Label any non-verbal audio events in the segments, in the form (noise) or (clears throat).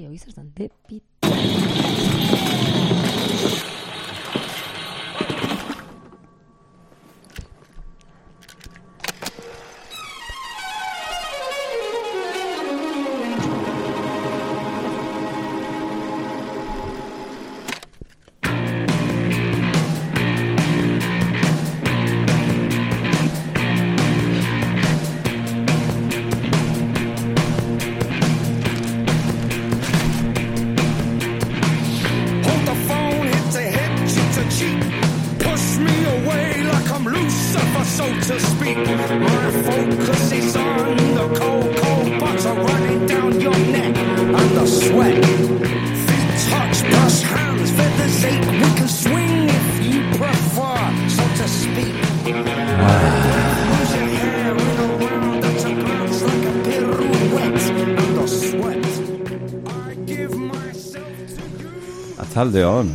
Bai, hoi zer zan, de pit. You. Atzalde hon.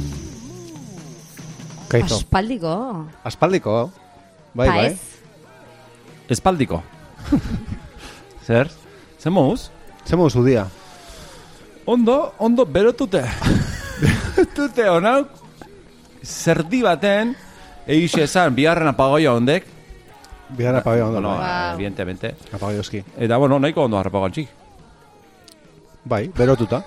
Kaito. Aspaldiko. Aspaldiko. Bai, Pa bai. ez. Espaldiko. (laughs) Zer? Zer mouz? Zemo zudia. Ondo, ondo berotute. berotute (laughs) honauk. Zerdi baten, egixe esan, biharren apagoia ondek. Bigarra pabea ondo. Bueno, bai. Ba. evidentemente. Apagai oski. Eta, bueno, nahiko ondo harrapagoan txik. Bai, berotuta.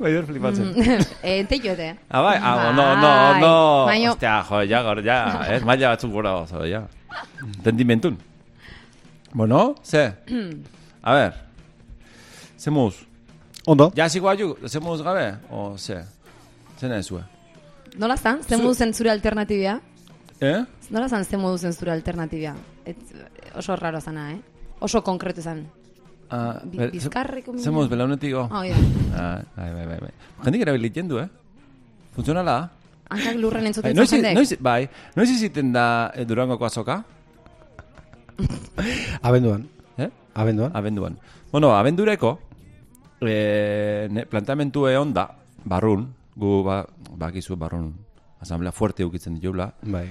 Bai, hor flipatzen. (laughs) Eh, Ente jote. Ah, bai, ah, Bai. no, no, no. Baino- Ostia, jo, ja, gaur, ja, ez, maila batzuk gora oso, ja. Entendimentun. Bueno, ze? (clears throat) A ver. Ze muz? Ondo. Ja, ziko ajuk, ze gabe? O, ze? Ze nahi zue? Nola zan, ze Zu- modu zen zure alternatibia? Eh? Nola zan, ze modu zen zure alternatibia? Et, oso raro zana, eh? Oso konkretu zan. Ah, Bi- ber- bizkarreko Ze muz, belaunetiko? Ah, oida. Ah, bai, bai, bai, bai. Jendik erabilit jendu, eh? Funtzionala? Hankak lurren Bai, entzuten noiz, zan jendek. noiz, bai, noiz iziten da eh, Durangoko azoka? (laughs) Abenduan. Eh? Abenduan. Abenduan. Bueno, abendureko, e, ne, plantamentu egon da, barrun, gu ba, bakizu barrun, asamblea fuerte ukitzen ditugula, Bai.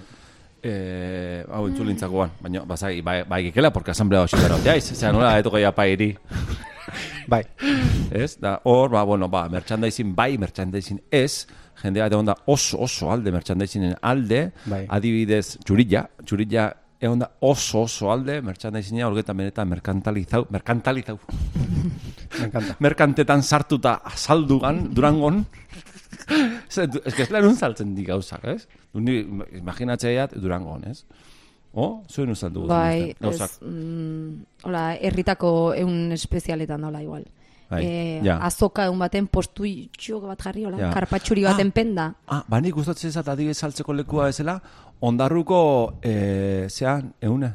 E, hau entzulintzakoan, baina bazai, bai, bai gekela, porque asamblea hoxe gara oteaiz, zera nola, eto gehiago pairi, (laughs) Bai. ez? Da, hor, ba, bueno, ba, merchandising bai, merchandising ez, jendea egon da oso, oso alde, merchandisingen alde, Bai. adibidez, txurilla, txurilla egon da oso, oso alde, merchandisinga, orgetan benetan merkantalizau, merkantalizau, (laughs) merkantetan sartuta azaldugan, durangon, (laughs) Ez es que ez lan saltzen di gauzak, ez? Ni imaginatzeat durangon, ez? O, zuen uzaldu Bai, gauzak. ez, mm, hola, herritako eun espezialetan dola igual. Bai, Eh, ja. azoka egun baten postu itxuak bat jarri, hola, Ja. karpatxuri baten penda. Ah, banik gustatzen zat adibidez saltzeko lekua bezala, ondarruko, eh, zean, eune,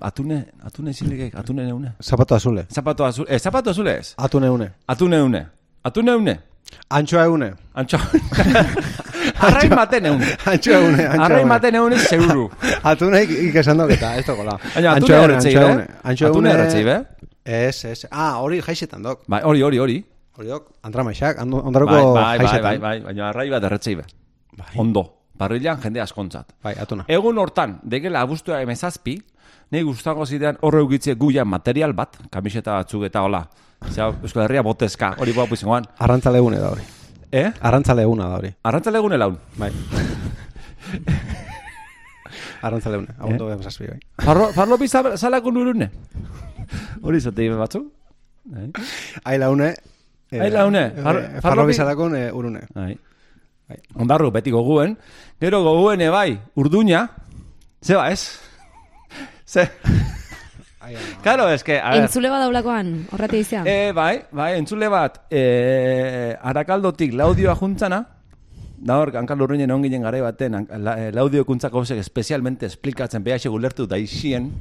atune, atune zilegek, atune eune. Zapato azule. Zapato azul, eh, zapato azul ez? Atune une. Atune eune. Atune eune. Antxoa eune. Antxo. (laughs) Arrain maten eune. Antxoa antxoa Arrain maten eune zeuru. (laughs) Atune ik- ikesan doketa, ez dokola. Baina atune Antxoa erretzei, antxoa be? eune. Antxoa Atune eune- erretzei, be? Ez, ez. Ah, hori jaixetan dok. Bai, hori, hori, hori. Hori dok, andramaixak, ando- ondaroko Bai, bai, bai, bai, bai, baina arrai bat erretzei be. Ondo. Parrilan jende askontzat. Bai, atuna. Egun hortan, degela abuztua emezazpi, nahi gustango zidean horre ugitze guia material bat, kamiseta batzuk eta hola. Zea, Euskal Herria botezka, hori guapu izangoan. Arrantzale egune da hori. Eh? Arrantzale eguna da hori. Arrantzale egune laun. Bai. (laughs) Arrantzale egune. Agunto eh? zazpi, bai. Farlo, farlo biza salako nurune. Hori zate ibe batzu. Bai. Ai laune. eh, Ai laune. eh, Far- eh, farlopi- Farlo bizalakon eh, urune. Bai. Ondarru beti goguen. Gero goguen bai, urduña. Zeba, ez? (laughs) Ze? Claro, es que, a ver. Entzule badaulakoan, horrate izia. E, bai, bai, entzule bat, e, arakaldotik laudioa juntzana, da hor, hankal urruinen egon ginen garai baten, la, e, laudio kuntzako gauzek espezialmente esplikatzen behaxe ulertu da isien,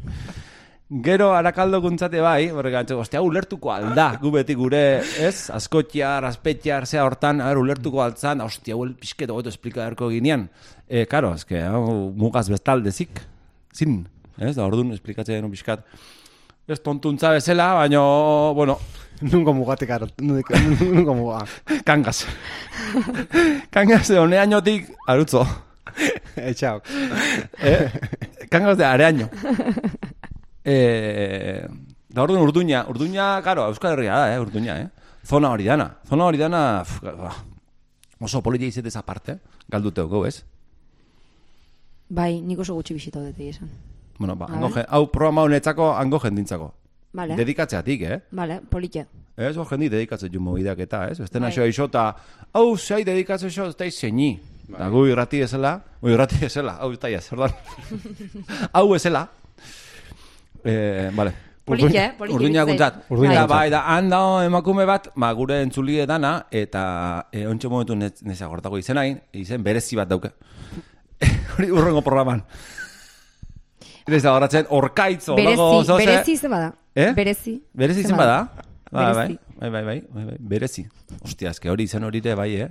Gero arakaldo kuntzate bai, horrek antzeko, ostia, ulertuko alda, gu beti gure, ez, askotxar, aspetxar, zea hortan, a ber, ulertuko altzan, ostia, huel pixket hobeto esplika erko ginean. E, karo, eske, hau, mugaz bestaldezik, zin, ez, da, orduan esplikatzen genuen pixkat. Ez tontuntza bezala, baino, bueno, (laughs) Nungo mugatik aro. Nungo muga. (laughs) kangas. kangas (laughs) de honeañotik arutzo. Etxaok. Eh? Kangas de areaño. Eh, Da orduan urduña, urduña, karo, Euskal Herria da, eh, urduña, eh. Zona hori dana. Zona hori dana, oso politia izetez aparte, galduteo gau, ez? Bai, nik oso gutxi bisita dut esan. Bueno, ba, A hango, ver. je- hau programa honetzako hango jendintzako. Vale, Dedikatzeatik, eh? vale, politia. Ez, hor jendi dedikatzen ju mobideak eta, ez? Beste Bai. naxo iso eta, hau, zei dedikatzen iso, ez da izeni. Da, gu irrati ezela, gu irrati ezela, hau, ez da ez, ordan. (laughs) hau ezela. Eh, vale. Politia, eh? Urduña iruditzen guntzat. Eta guntzat. bai, da, handa emakume bat, ma gure entzulie dana, eta e, ontsa momentu nez, neza gortako izenain, izen berezi bat dauke. (laughs) Hori urrengo programan. Neza horatzen, orkaitzo, Berezi, berezi ze bada. Eh? Berezi. Berezi ze izen bada? Bai, bai, Berezi. bai, bai, bai, bai, bai, berezi. Ostia, eske hori izen hori ere bai, eh?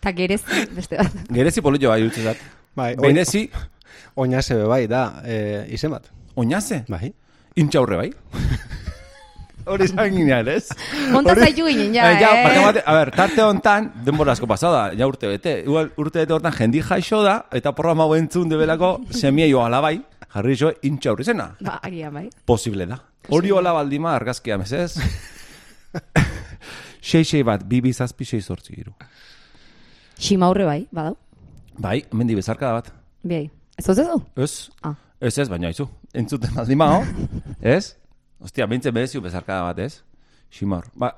Ta gerezi beste bat. (laughs) Gerezi polillo bai, utzezat. Bai, oin- Benezi, Oinase be bai, da, e, izen bat. oinaze, Bai. intxaurre bai. (laughs) Hori (laughs) izan ginean, ez? Monta Hori- zaitu ginen, ja, Eh, ja, eh? barka bate- a ber, tarte hontan, denbora asko pasada, ja urte bete. Igual urte bete hortan jendi jaixo da, eta programa hau entzun debelako semie joa alabai, jarri jo intxaurri zena. Ba, agian bai. Posible da. Hori hola baldima argazkia, mesez? (laughs) Sei sei bat, bi bi zazpi sei zortzi giru. Ximaurre bai, badau. Bai, mendi bezarka bat. Bai. Ez edo? Ez? Ah. Ez ez, baina izu. Entzuten baldima, ho? (laughs) ez? Ostia, bintzen bereziu bezarka bat, ez? Ximar. Ba,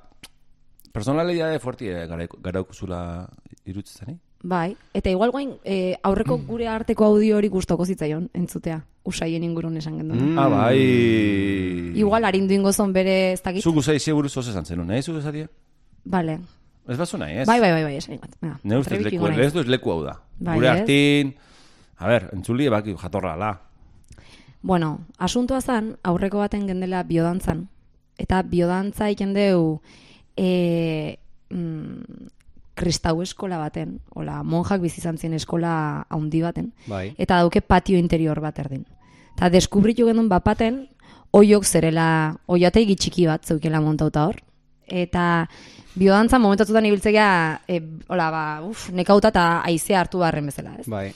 personalidade fuerti eh, garaukuzula irutzen, eh? Bai. Eta igual guain, eh, aurreko gure arteko audio hori gustoko zitzaion entzutea. Usaien ingurun esan gendun. Ah, bai. Igual arindu ingozon bere ez dakit. Zu guzai seguru zoz esan zenun, eh? Zu guzatia? Vale. Ez bazu nahi, ez? Bai, bai, bai, bai, esan. Venga, Ne ustez leku, ingo ez duz leku hau da. Bai, Gure ez? hartin, a ber, entzuli baki jatorra la. Bueno, asuntua zan, aurreko baten gendela biodantzan. Eta biodantza iken deu e, mm, kristau eskola baten, ola, monjak bizizan zien eskola haundi baten. Bai. Eta dauke patio interior bat erdin. Eta deskubritu genuen bapaten, oiok zerela, oiategi txiki bat zeukela montauta hor. Eta biodantza momentatutan ibiltzea, e, hola, ba, uf, nekauta eta aizea hartu barren bezala, ez? Bai.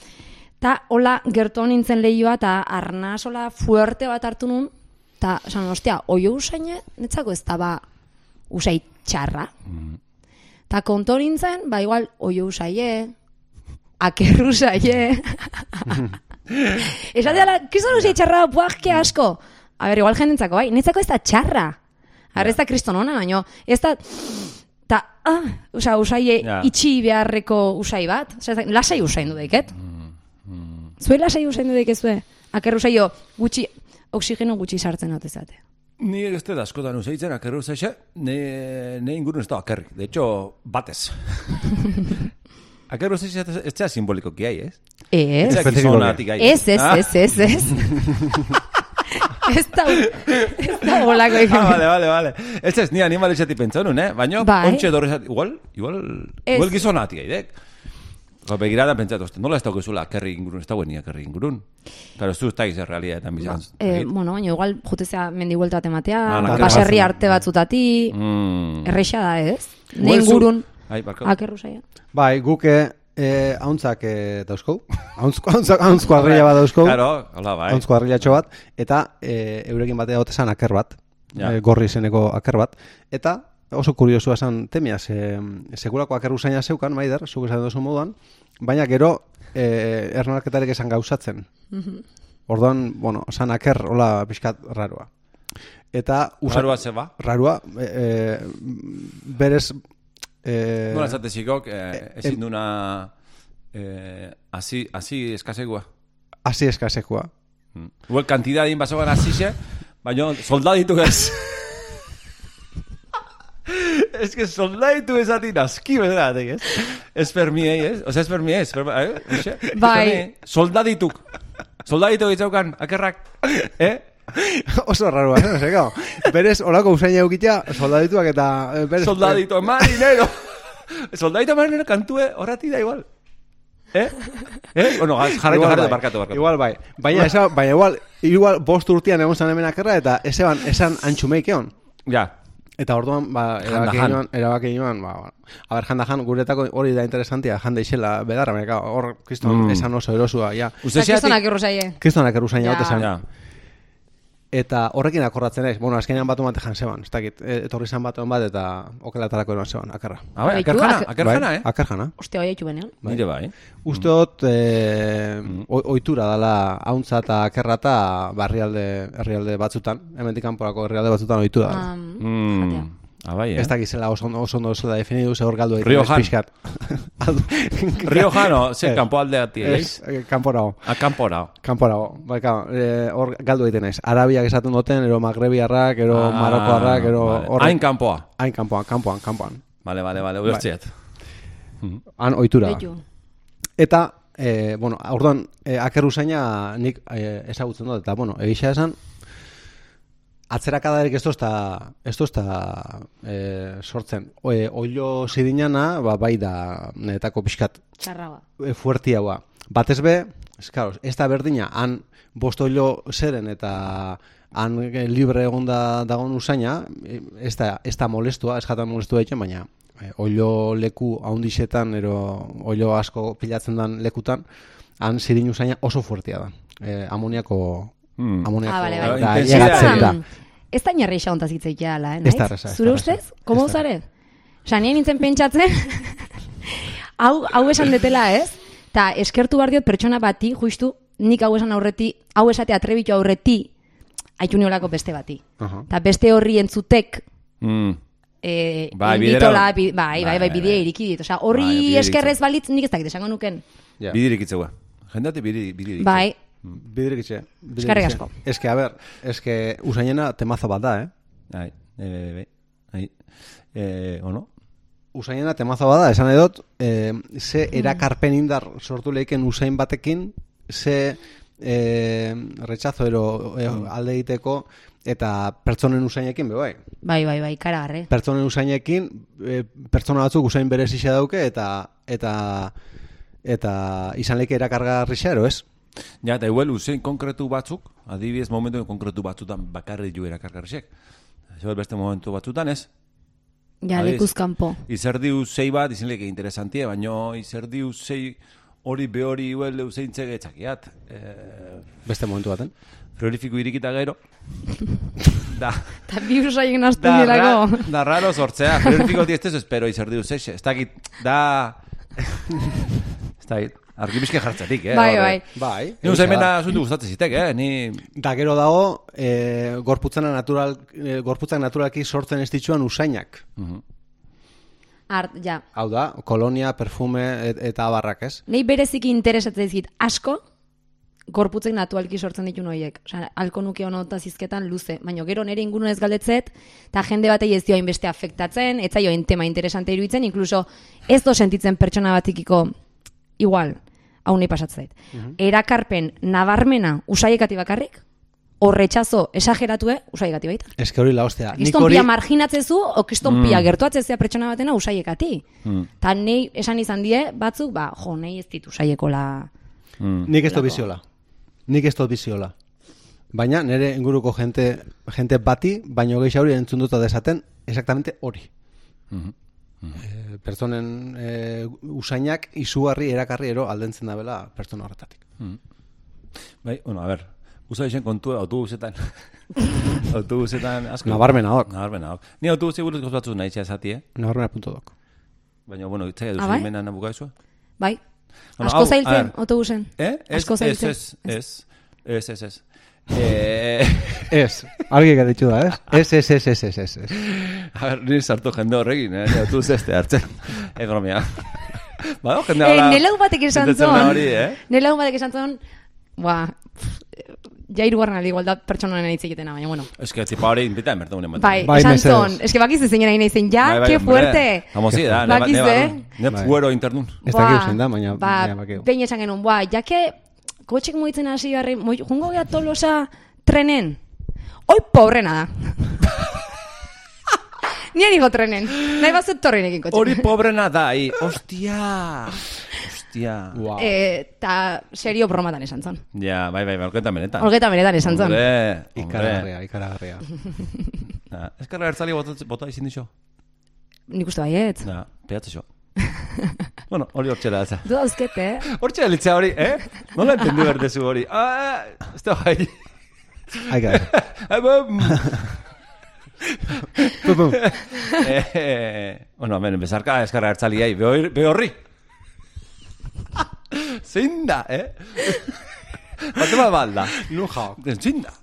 Ta hola gertu nintzen lehioa eta arnaz hola fuerte bat hartu nun, eta esan, ostia, oio usaine, netzako ez da ba usai txarra. Ta konto nintzen, ba igual oio usaie, akerru usaie. (laughs) Esatea, ala, kizan usai txarra, buah, ke asko. A ber, igual jendentzako, bai, netzako ez da txarra. Ara ez da kristonona, baino, ez da... Ta, ah, oza, usaie Ja. itxi beharreko usai bat. Osa, lasai usain dudeket. Zue lasai usain dudek ez zue? Aker usaio gutxi, oksigeno gutxi sartzen atezate. Ni ez dut askotan usaitzen, akerru zaixe, ne, ne ingurun ez da akerrik. De hecho, batez. (laughs) akerru zaixe ez zea simboliko kiai, ez? Ez, Ez zea Espezifikoki. gizonatik gai. ez, ez, Ah? ez, ez, ez. (laughs) Ez da, ez da bolako Ah, vale, vale, vale. Ez ez, ni animal esati pentsonun, eh? Baina, Bai. ontxe dorre esati, igual, igual, Ez. igual gizonatik gaidek. Ba, begirada pentsatu, oste, nola ez daukizula akerri ingurun, ez dauen ni akerri ingurun. Claro, ez du ez daiz realitatean bizan. Eh, bueno, baina igual jutezea mendi buelta bat ematea, Ah, naker baserri arte batzutati, Mm. erreixa da, ez? Ne ingurun, akerru saia. Bai, guke e, hauntzak e, dauzkou. Hauntzko, hauntzko, hauntzko arrila bat dauzkou. Claro, hola, bai. Hauntzko arrillatxo bat. Eta e, eurekin batea otezan aker bat. Ja. E, gorri izeneko aker bat. Eta oso kuriosua esan temia, ze, sekulako aker usaina zeukan, maider, zuk esan duzu moduan, baina gero e, ernalketarik esan gauzatzen. Orduan, bueno, esan aker, hola, pixkat raroa. Eta usa, Usarua ze ba. rarua, e, e, berez... E, Nola esatezikok, eh, ezin duna eh, asi, asi eskasegua. Asi eskasekua. Mm. Igual kantidadin basogan asixe, baina soldaditu ez. (laughs) es que soldaditu ez ati naski bezala, ez? Ez permiei, ez? Osa, ez permiei, ez? Perma, eh? Oxe? Bai. Soldadituk. Soldaditu ditzaukan, akerrak. Eh? Oso rarua, eh? Ose, gau. Berez, olako usaina eukitea, soldadituak eta... eh, Berez, Soldadito marinero. Soldadito marinero kantue horrati da igual. Eh? Eh? Bueno, jarraitu, Igual jarraitu, bai. barkatu, barkatu. Igual bai. Baina, esa, baina igual, igual bost urtean egon zan hemen akerra eta esan, esan antxumeik egon. Ja. Eta orduan, ba, erabaki joan, erabaki joan, ba, ba. A ber, jandajan, guretako hori da interesantia, janda isela bedarra, hor, kriston, Mm. esan oso erosua, ja. Uste Eta xeatik... kizonak erru saie. Kristonak erusaina Ja. Eta horrekin akordatzen naiz. Bueno, azkenean batu bat jan zeban. Ez dakit, e, etorri zan batu bat eta okelatarako eroan zeban, akarra. Ah, bai, Baitu, akerjana, ak- akerjana, Bai, eh? Akarjana. Ostia, bai haitu benean. Nire bai. Uste dut, e, o- ohitura dala hauntza eta akerra eta barrialde, herrialde batzutan. Hemendik kanporako herrialde batzutan ohitura dala. Um, Mm. Jatea. Ah, bai, eh? Ez dakit zela oso ondo, oso ondo zela definidu, ze hor galdu Riojan. pixkat. (laughs) Riojano, ze Ez. kanpo aldeati, Ez, ez? eh, kanporago. A kanpora. Kanporago. Bai, eh, hor galdu egiten naiz. Arabiak esaten duten, ero magrebiarrak, ero Ah, marokoarrak, ero vale. horrek- Hain kanpoa. Hain kanpoan, kanpoan, kanpoan. Vale, vale, vale, Bai. ulertziet. Han ohitura. da. Beitu. Eta, eh, bueno, orduan, eh, aker usaina nik eh, ezagutzen dut, eta, bueno, egisa esan, atzerakadarik ez tozta, ez tozta eh, sortzen. E, oilo zidinana, ba, bai da, netako pixkat Txarra ba. e, fuertiagoa. Batez be, ez, claro, ez da berdina, han bost oilo zeren eta han eh, libre egonda dagoen usaina, eh, ez da, ez da molestua, ez jatan molestua egiten, baina e, oilo leku haundixetan, ero oilo asko pilatzen den lekutan, han zirin usaina oso fuertia da. E, amoniako, Mm. amoniako Ah, bale, bale. da, llegatzen da. Ez da inarri isa ontaz hitz egitea ala, eh? Ez da Zure ustez? Komo zare? Osa, nien nintzen pentsatzen, (laughs) hau, hau esan detela, ez? Ta eskertu behar diot pertsona bati, justu, nik hau esan aurreti, hau esate atrebitu aurreti, haitu niolako beste bati. Aha. Ta beste horri entzutek, Mm. eh, Bai, inditola, bai, bai, Bai, bai, bai, bidea bai. iriki dit. Osa, Bai, horri bidea eskerrez balitz, nik ez dakit esango nuken. Ja. Bidirik itzegoa. Jendate bidi, bidirik. Bai, Bidirik itxe. bidirik Eskerrik itxe. asko. Ez que, a ber, ez que usainena temazo bat da, eh? Bai, bai. Bai. Eh, ono? Usainena temazo bada, esan edot, eh, ze erakarpen indar sortu lehiken usain batekin, ze eh, retxazo ero eh, alde egiteko, eta pertsonen usainekin, be bai. bai, bai, bai, karagarre. Pertsonen usainekin, eh, pertsona batzuk usain berezisa dauke, eta eta eta izan leike erakargarrixa ero, ez? Ja, eta igual usein konkretu batzuk, adibidez momentu konkretu batzutan bakarri ju erakargarrisek. Zer beste momentu batzutan ez? Ja, Adibidez, lekuz kanpo. Izerdi usei bat, izin leke interesantie, baino izerdi usei hori behori igual useintze getxakiat. Eh, Beste momentu baten. frigorifiko irikita gero. (laughs) da, Ta bi usaien astu da, ra, da raro sortzea. Frigorifiko ez espero izerdi usei. Ez dakit, da... (laughs) ez dakit, argibizke jartzatik, eh? Bai, horre. bai. Bai. Ni usain bena zuntu gustatzen zitek, eh? Ni... Da gero dago, e, gorputzena natural, e, gorputzak naturalki sortzen ez dituen usainak. Art, ja. Hau da, kolonia, perfume et, eta abarrak, ez? Nei bereziki interesatzen dizkit asko gorputzek natualki sortzen ditu noiek. Osea, alko nuke honota zizketan luze, baina gero nire ingunu ez galdetzet, eta jende batei ez dio hainbeste afektatzen, ez zaio tema interesante iruditzen, inkluso ez do sentitzen pertsona batikiko igual, hau nahi pasatzait. Erakarpen nabarmena usaiekati bakarrik, horretxazo esageratue usaiekati baita. Ez que hori la hostia. Nik Kiston hori, pia marginatzezu, o kiston pia gertuatzezea pertsona batena usaiekati. Mm. Ta nei esan izan die, batzuk, ba, jo, nei ez ditu saiekola... Mm. nik ez dut biziola. Nik ez dut biziola. Baina nire inguruko jente, jente bati, baino gehi hori entzun duta desaten, exactamente hori. Eh, pertsonen eh, usainak izugarri erakarri ero aldentzen dabela pertsona horretatik. Bai, bueno, a ber, usa isen kontua autobusetan. (laughs) autobusetan asko. Nabarmena dok. Nabarmena dok. Ni autobusi buruz gauz batzu nahi esati, eh? Nabarmena punto dok. Baina, bueno, itzai Ah, duzu bai? imena nabukaizua. Bai, Bueno, asko zailtzen, autobusen. Eh? Ez, Asko ez, zailtzen. ez, ez, ez, ez, ez. Eh, Ez, argi ditu da, ez? Ez, ez, ez, ez, ez, ez, a ber, nire sartu jende horrekin, eh? Ni autobus este hartzen. Ez bromea. Ba, jende Eh, ahora... nelau batek esan zon. hori, eh? Nelau batek esan zon, ba, ja irugarren aldi igual da pertsona hitz egitena, baina bueno. Ez que tipa hori invita emertu unen Bai, Bai, esan mesedez. zon, eske bakizu zein nahi naizen, ja, Bai, bai, que fuerte. Vamos, sí, da, ne, Bakizu, ne, eh? ne, Bai. fuero internun. Ez Buah, dakigu zein da, kotxek moitzen hasi garri, moi, jungo gea tolosa trenen. Hoi pobrena da. (laughs) Nien hijo trenen. Nahi bazut torrenekin kotxe. Hori pobrena da, hi. Ostia. Ostia. Wow. Eh, ta serio bromatan esan zon. Ja, bai, bai, balketan benetan. Olgeta benetan esan. Hombre, Ikaragarria, ikaragarria. hombre. Eskarra (laughs) ertzali bota, bota izin dixo. Nik uste baiet. Ja, peatze xo. (laughs) bueno, hori hor txela datza. Du dauzket, eh? Hor txela litzea hori, eh? Nola entendi berdezu hori. Ah, ez da bai. Aika, Ebem! pum, pum. eh, bueno, hemen, bezarka eskarra hartzaliai, behor- behorri. (laughs) Zein da, eh? Bate bat balda. Nun jao. Zein da.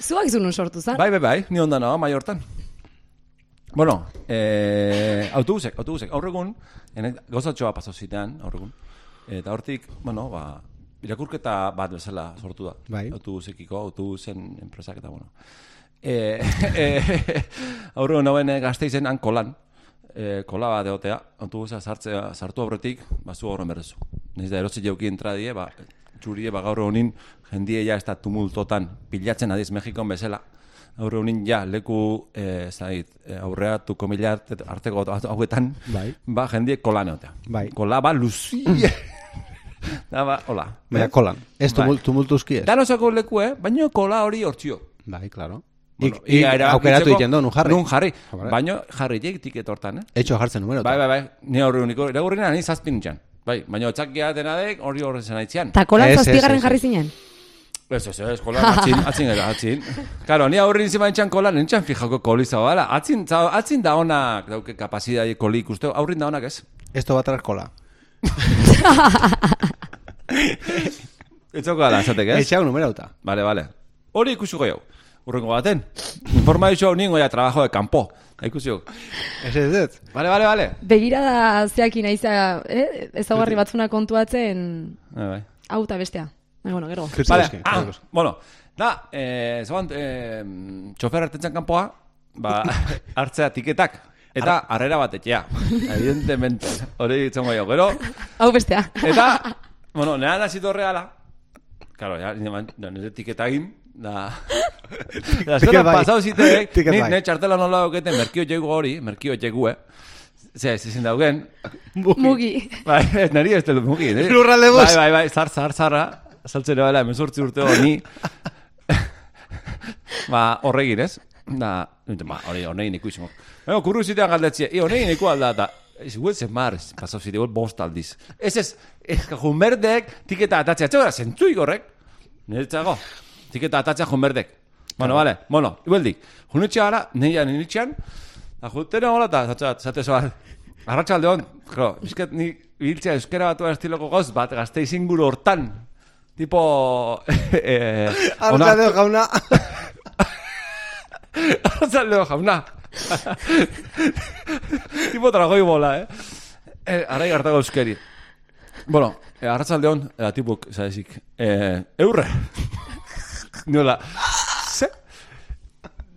Zuak zunun sortu zan? Bai, bai, bai, ni onda nago, mai hortan. Bueno, eh, autobusek, autobusek, aurregun, gozatxoa pasau zitean, aurregun. Eta hortik, bueno, ba, irakurketa bat bezala sortu da. Bai. Autobusekiko, autobusen enpresak eta, bueno. (laughs) E, e, aurregun nauen gazteizen han kolan, e, kola bat egotea, autobusa sartzea, sartu aurretik, ba, zu horren berrezu. Nez da erosi jauki entradie, ba, txurie, ba, gaur honin, jendie ja ez da tumultotan pilatzen adiz Mexikon bezala. Gaur honin ja, leku, e, zait, e, aurreatuko mila arte- arteko hauetan, Bai. ba, jendie kolan egotea. Bai. Kola, ba, luzie. (laughs) da, ba, hola. Baina kolan. Ez Bai. tumult, tumultuzki ez. Danosako leku, eh? Baina kola hori hortzio. Bai, claro. Bueno, Ik, ik, ia era- aukeratu egiten du, nun jarri. Nun jarri. Hombre. Baina jarri jek tiket hortan, eh? Etxo jartzen numero. Bai, bai, bai. Ni horri uniko, iragurrina ni zazpin nintzen. Bai, baina otzakia denadek hori horren zen aitzian. Ta kolan zazpigarren jarri zinen? Ez, ez, ez, kolan atzin, (laughs) atzin gara, atzin. Karo, ni aurri nizima nintzen kolan, nintzen fijako koli zabala. Atzin, za- atzin da honak, dauke kapazidai koli ikusteo, aurrin da honak ez. Esto va a traer kola. (laughs) Etzoko gala, esatek, ez? Etxeau numerauta. Vale, vale. Hori ikusiko jau. Urrengo baten. Informazio ningo ya trabajo de campo. Ikusiko. Ez ez ez. Vale, vale, vale. Begirada zeakin aiza, eh? ezagarri batzuna kontuatzen Bai, bai. hau bestea. Bueno, gero. Vale, ah, bueno, da, eh, zegoan, eh, txofer hartetzen kanpoa, ba, (laughs) hartzea tiketak, eta harrera bat etxea, evidentemente, hori ditzen jo, gero, Hau bestea. eta, bueno, nera nazitu horreala, claro, ja, nire, nire tiketa egin, da, da, Tiket zera bai. pasau ziteek, (laughs) ni, bai. nire txartela nola dauketen, merkio jegu hori, merkio jegu, eh, Ze, ez ezin daugen, Mugi. Bai, ez nari ez delu mugi. Lurralde bus. Bai, bai, bai, zar, zar, zarra. Saltzen ebala, emezortzi urte honi. (laughs) ba, horregin, ez? Da, ba, hori, horregin iku izango. Baina, kurru zitean galdetzia, i, horregin iku alda, eta, ez, huel zen mar, ez, pasau zite, bost aldiz. Ez ez, ez, jumberdek, tiketa atatzea, txegora, zentzuik horrek. Niretzago, tiketa atatzea jumberdek. Bueno, vale, bueno, ibeldik. Junetxe gara, nire niritxean, da jutera hola, eta zatzea, zate zoa, arratxalde hon, jo, bizket ni biltzea euskera batu estiloko goz, bat gazte buru hortan, tipo... (laughs) eh, ona- Arratxalde jauna. (laughs) Arratzaldeo jauna. (laughs) tipo dragoi bola, eh? eh arai hartago euskeri. Bueno, eh, arratzaldeon, eh, tipuk, zaezik, eh, eurre. Nola, ze?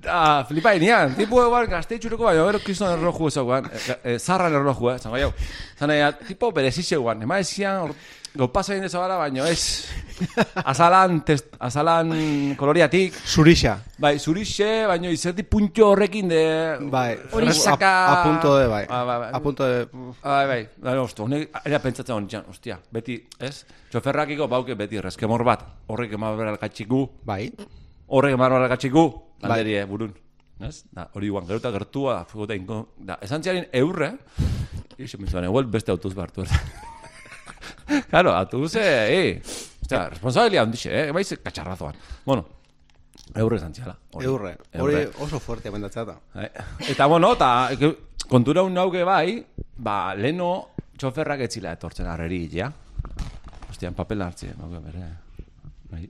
Da, flipai nian, tipu eguan gazte itxureko baina, gero kriston erroju ezaguan, eh, eh, zarran erroju, eh, zango jau. Zana ya, tipo berezize guan, ema ezian, or- gau pasa egin dezabara, baina ez, azalan, test, azalan koloriatik, Zurixa. Bai, zurixe, baina izerti puntxo horrekin de... Bai. Hori resaka... A, a punto de, bai. Ah, bai, bai. A punto de... Bai, bai, bai, osto, honek, era pentsatzen honetan, ostia, beti, ez? Txoferrakiko bauke beti reskemor bat, horrek emabera alkatxiku, Bai. horrek emabera alkatxiku, Bai. landerie burun. Ez? Da, hori guan, gero gertua, inko, da, esan eurre, ixo, menzuan, eguel beste autobus behartu erde. Claro, autobuse, eh, ostia, responsabilia handixe, eh, baiz katxarrazoan. Bueno, eurre esan hori. Eurre. Hori oso fuerte amendatzea da. Eh, Eta bueno, eta kontura un nauke bai, ba, leno txoferrak etzila etortzen harreri, ja? Hostian, papel hartzi, nauke bere. Bai.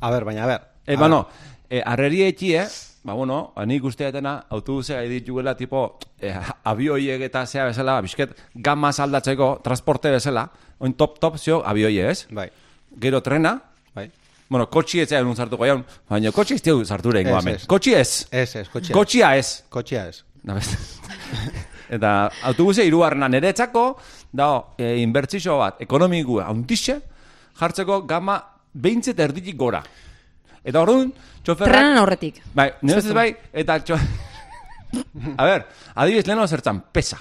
A ber, baina, a ber. E, ba, no, e, harreri etxi, eh? Ba, bueno, ba, nik usteetena autobusea gai dituela, tipo, e, abioiek eta zea bezala, bisket, gamaz aldatzeko transporte bezala, oin top-top zio abioie, ez? Bai. Gero trena, Bai. bueno, kotxi ez un sartuko jaun, baina kotxi ez tiu sartu Ez, rengo hemen. Kotxi ez, Ez, ez, kotxea. kotxia ez. Kotxea ez. Da beste. (laughs) Eta autobuse hirugarrena niretzako da e, inbertsio bat ekonomikua handixe jartzeko gama behintzet erditik gora. Eta orduan, txoferrak... Trenan aurretik. Bai, nire ustez bai, eta txo... (laughs) A ber, adibidez leheno zertzan, pesa.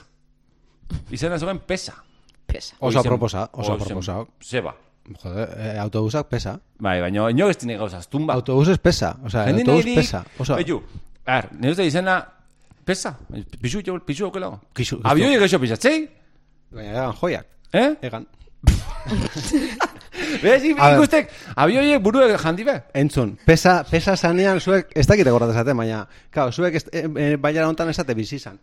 Izena zogen pesa. Pesa. Aproposa, oso oizen- aproposa. Zeba. Joder, eh, autobusak pesa. Bai, baina ino ez dine gauzaz, tumba. Autobuses pesa. O sea, Jende autobus nahirik- pesa. Oso, Beitu, a ver, nire ustez izena pesa. Pisu, pisu okelago. Kisu- Abioi egeixo pisatzei, baina egan joiak. eh? Egan. (laughs) Bez, ikustek, abioiek buruek jandi be. Entzun, pesa, pesa sanean zuek, ez dakite gordat esate, baina, claro, zuek ez, e, e, bailara hontan esate bizi izan.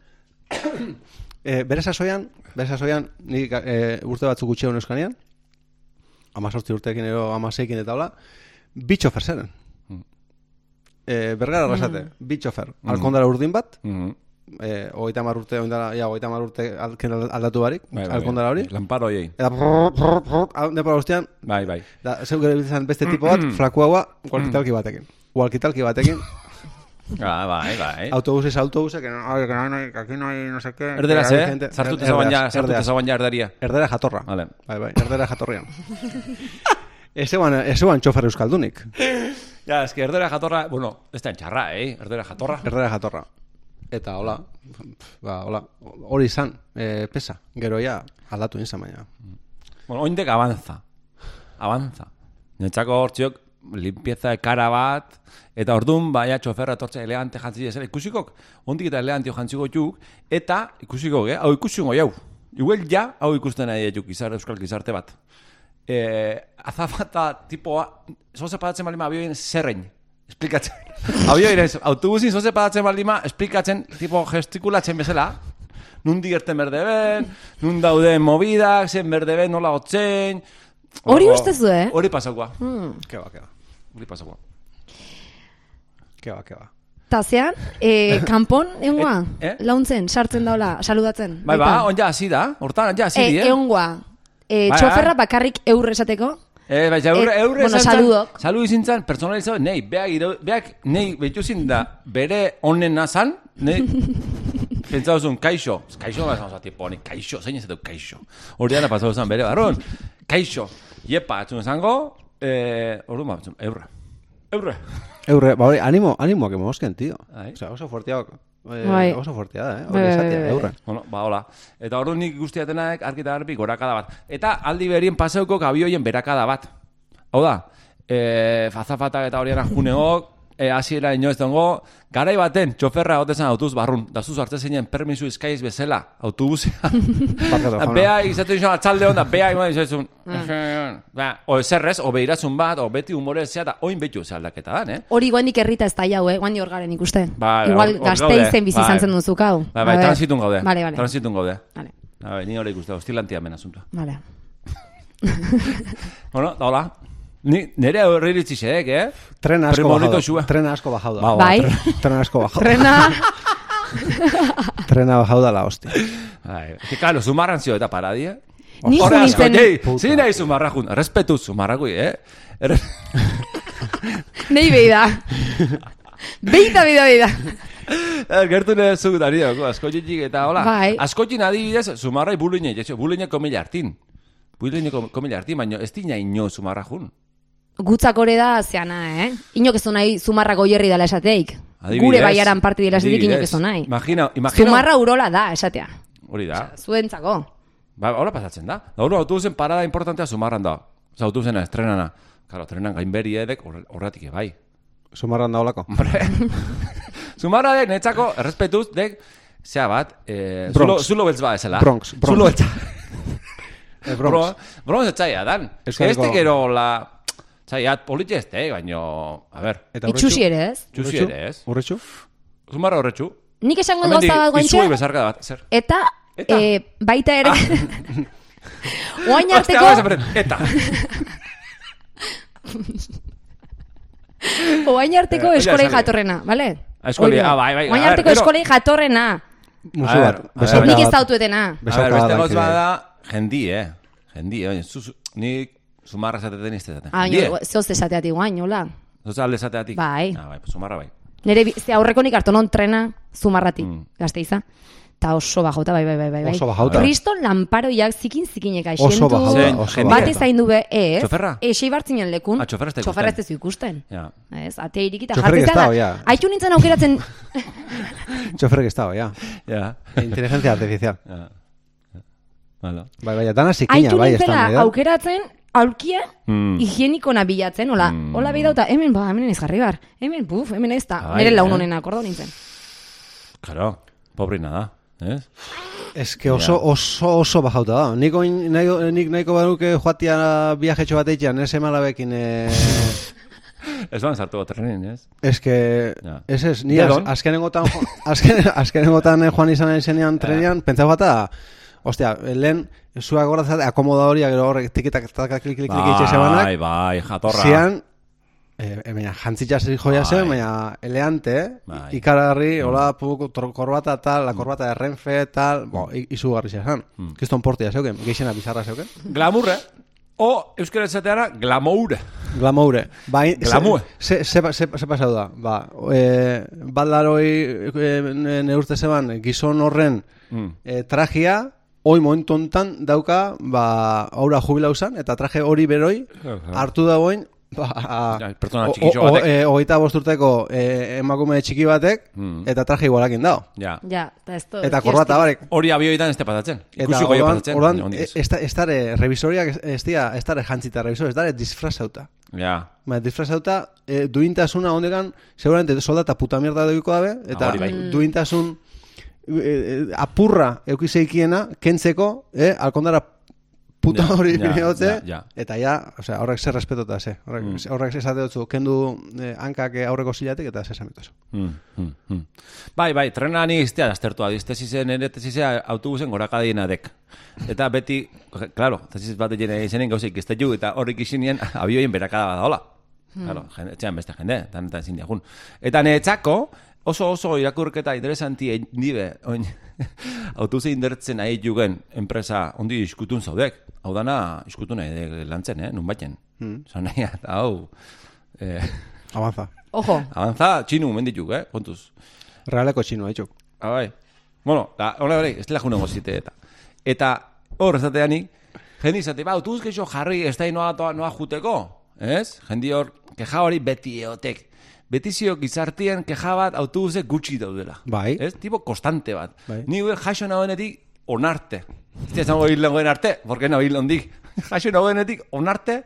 (coughs) e, bere sasoian, bere sasoian, ni e, urte batzuk gutxi egun euskanean, amazortzi urteekin ero amaseikin eta hola, bi txofer zeren. E, bergara arrasate, bi txofer. Alkondara urdin bat, Mhm. Eh, hogeita hamar urte, oindala, ja, hogeita hamar urte aldatu barik, Bai, bai, bai. alkondara hori. Lanparo hoiei. Eta brrr, brrr, brrr, hau, nepa guztian, Bai, bai. da, zeu gero izan beste tipo bat, flakuaua, walkitalki batekin. Walkitalki batekin, (laughs) Ah, bai, bai. autobuses, autobuses, que no, que no, que aquí no hay no sé qué. Hay eh? gente- Sartute erderaz, zaban ja, sartute erderaz. zaban ja erdaria. Erdera jatorra. Vale. Bai, bai, erdera jatorrian. (laughs) Ez eban, ez eban txofer euskaldunik. Ja, eski erdera jatorra, bueno, ez da txarra, eh? Erdera jatorra. Erdera jatorra. Eta hola, ba, hola, hori izan, eh, pesa. Gero ja, aldatu izan baina. Bueno, oindek avanza. Avanza. Netzako hortziok, limpieza ekara bat, eta ordun baia txoferra etortza elegante jantzi ezela. Ikusikok, ondik eta elegantio jantziko txuk, eta ikusikok, eh? Hau ikusingo jau. Igual ja, hau ikusten nahi juk, izar, euskal gizarte bat. Eh, azafata, tipoa, zoze padatzen balima abioin zerrein. Esplikatzen. (laughs) Abioin ez, autobusin zoze padatzen balima, esplikatzen, tipo gestikulatzen bezala, nundi gerten berdeben, nun dauden movidak, zen berdeben, nola hotzen. Hori uste zu, eh? Hori pasakoa. Keba, keba. Hori pasakoa. Keba, keba. Ta zean, e, (laughs) kanpon, egongoa, Eh, eh? launtzen, sartzen daula, saludatzen. Bai, ba, baita. on ja hasi da, hortan ja hasi E, di, eh? egongoa, e, txoferra bai. bakarrik eur esateko, Eh, bai, eurre, Eh, eurre bueno, saludok. Saludu izin zan, personalizatu, nei, beak, iro, beak, nei, betuzin da, bere onen nazan, nei, (laughs) pentsauzun, kaixo, kaixo, bat zan, tipo, honi, kaixo, zein ez edo kaixo. Hori dana pasau zan, bere, barron, kaixo, jepa, atzun zango, eh, ordu ma, batzun, eurre, eurre. Eurre, ba hori, animo, animoak emosken, tío. Bai. O sea, oso fuerteak. Eh, Bai. oso fuertea da, eh? Hori bai, esatea, bai, bai. Bueno, ba, hola. Eta ordu nik guztiatenak arkita garbi gorakada bat. Eta aldi berien paseuko kabioien berakada bat. Hau da, e, fazafatak eta horiena juneok, e, hasiera inoiz dongo, garai baten, txoferra hotezan autobus barrun, da zuzu hartzen zeinen permisu izkaiz bezala, (laughs) jauna. Bea izaten izan atzalde onda, bea iman izan ba, o eserrez, o behirazun bat, o beti humore zea, da oin betu ze aldaketa dan, eh? hori guandik herrita ez da jau, eh? guandi hor garen ikusten. Bai, Igual gazteizen gaude, bizi bai. izan zen duzu, kau. Bai, bai, A ber. transitun gaude. Vale, vale. Transitun gaude. Vale, A ber, ni hori ikuste, hostilantia men asuntua. vale. (laughs) Bueno, da hola. Ni, nere horri iritsi xedek, eh? Trena asko bajau xua. da. Trena asko bajau da. Ba, ba. Bai, Trena asko bajau. trena, (laughs) Trena bajau da la hostia. Ai, que claro, zumarran zio eta paradi, eh? Ni Horre asko, nintzen- jei, Puta. zin nahi zumarra jun, respetu zumarrakui, eh? Er, (laughs) nei behi da. Beita, beida, beida. er, gertu nire zu dario, asko jitxik eta hola. Bai. Asko jin adibidez, zumarrai buline, jesio, buline komila hartin. Buline kom- komila hartin, baino ez dina ino zumarra jun. Gutzak hori da, zeana, eh? Inok ez du nahi zumarra goierri dela esateik. Adibidez, Gure baiaran parti dela esateik inok ez du nahi. Imagina, imagina. Zumarra urola da, esatea. Hori da. Zuentzako. Ba, hola pasatzen da. Da, hori autobusen parada importantea zumarran da. Oza, autobusena estrenana. Claro, trenan gainberi edek horre- horretik ebai. Sumarran da olako. Hombre. (laughs) Zumarra dek, netzako, errespetuz, dek, zea bat, eh, Bronx. zulo, zulo beltz ba esela. Bronx, Bronx. Zulo beltza. (laughs) Eh, Bronx. Bronx etzaia dan. Este gero la... Txaiat politxe ez, eh, baino... A ber, Eta Itxusi ere, ez? txusi ere ez. Urretxu? Zumarra horretxu. Nik esango gauza bat izuei guantxe, bezarka bat, zer. eta, Eta? Ah. eh, baita ere, (laughs) oain Ostia, arteko, Eta. (laughs) oain arteko Eh, eskolei jatorrena, bale? Ah, eskolei, ah, bai, bai, a Oain arteko eskolei jatorrena. Musu bat. Nik ez dautuetena. A ber, beste gauz bada, jendi, eh. Jendi, eh. Zu, zu, nik zumarra esateten iztezaten. Ah, Jendie. baina, zehoz esateatik guain, hola. Zoz alde esateatik. Bai. Ah, bai, pues zumarra bai. Nire bi- ze aurrekonik hartu non trena zumarratik, Mm. gazteiza. Ta oso bajota, bai, bai, bai, bai. bai. Oso bajauta. Kriston lanparoiak zikin zikinek Oso asientu. bajauta, Zein, oso jendie. Bate bajauta. zaindu be, ez. Txoferra? Esei bartzinen lekun. Ah, txoferra ez Txoferra ez ikusten. ikusten. Ja. Ez, ate irikita Txoferrik jartzen ez dago, zara. ja. Aitu nintzen aukeratzen, (laughs) (laughs) Txoferrek ez dago, ja. Ja. Inteligencia artificial. Ja. Bai, bai, dana zikina, aitu bai, ez da. nahi da. aukeratzen aulkia Mm. higienikona bilatzen, hola, Mm. hola bidauta, hemen, ba, hemen ez jarri bar, hemen, buf, hemen ez da, nire laun eh? honena, akordo nintzen. Claro, pobrina da, ez? Ez que oso, oso, oso bajauta da. Nik, oin, nahi, nik nahiko baruke joatia viajetxo bat eitxean, ez emalabekin, eh, (laughs) Ez ban sartu bat trenin, ez? Ez que, Ja. ez ez, ni az, azkenengotan, azken, azkenengotan eh, joan izan zenean trenean, pentsa bata, ostia, lehen, zua goratzat, akomodadoriak gero horrek tikitak, taka, klik, klik, klik, itxe Bai, bai, jatorra. zian, eh, eh, baina, jantzitza zer joia zen, Bai. baina, eleante, Bai. Mm. ikararri, hola, puk, korbata tal, la korbata de Renfe tal, bo, i- izugarri zezan. Mm. Kiston portia zeuken, geixena bizarra zeuken. Glamurre. O, euskara esateara, glamoure. Glamoure. Bai, Glamour. Se, se, se, se, se pasau da. Ba, e, baldaroi e, ne- neurte zeban gizon horren Mm. e, trajea, hoi momentu hontan dauka, ba, aura jubilau zan, eta traje hori beroi hartu dagoen, ba, Ja, pertsona o- txikitxo o- batek. e, bosturteko e, emakume txiki batek, Mm. eta traje igualakin dao. Ja. Ja, eta ez to- Eta korbata barek. Hori abioitan ez te pasatzen. Eta Ikusiko jo orduan, pasatzen. orduan baina ondik e- ez. ez da- ez dare, revisoriak ez- ez dira, ez dare jantzita revisor, ez dare disfrazauta. Ja. Ba, disfrazauta, e, duintasuna ondekan, seguramente soldata puta mierda edukiko dabe, eta Ah, bai. Mm. duintasun e, e, apurra eukizeikiena, kentzeko, eh, alkondara puta hori ja, ja, ja, ja. eta ja, o sea, horrek zer respetota ze, horrek, Mm. horrek esate dutzu, kendu eh, hankak eh, aurreko zilatik, eta ze samitozu. Mm, mm, mm. Bai, bai, trena ni iztea aztertu adiz, tesizen, ere tesizea autobusen gorakadiena dek. Eta beti, claro, tesiz bat egin izenen gauzik izte ju, eta horrik izinien (laughs) abioien berakada bada hola. Claro, jende, etxean beste jende, eta eta ezin diagun. Eta netzako, oso oso irakurketa interesanti dibe, oin, (laughs) autobuze indertzen nahi jugen enpresa ondi iskutun zaudek. Hau dana, iskutun nahi de lantzen, eh, nun baten. Mm. Zan nahi, (laughs) hau, eh, Avanza. Ojo, avanza, txinu mendituk, eh, kontuz. Realeko txinoa, itxuk. Ah, bai. Bueno, da, hori hori, ez dela junengo zite eta. Eta hor ezateanik, jendi izate, ba, keixo jarri ez da noa, noa juteko, ez? Jendi hor, keja hori beti eotek. Beti zio gizartien keja bat autobusek gutxi daudela. Bai. Ez? Tipo konstante bat. Bai. Ni gure jaso nagoenetik onarte. Ez zango hil nagoen arte, porque no hil ondik. (laughs) Jaso nagoenetik onarte,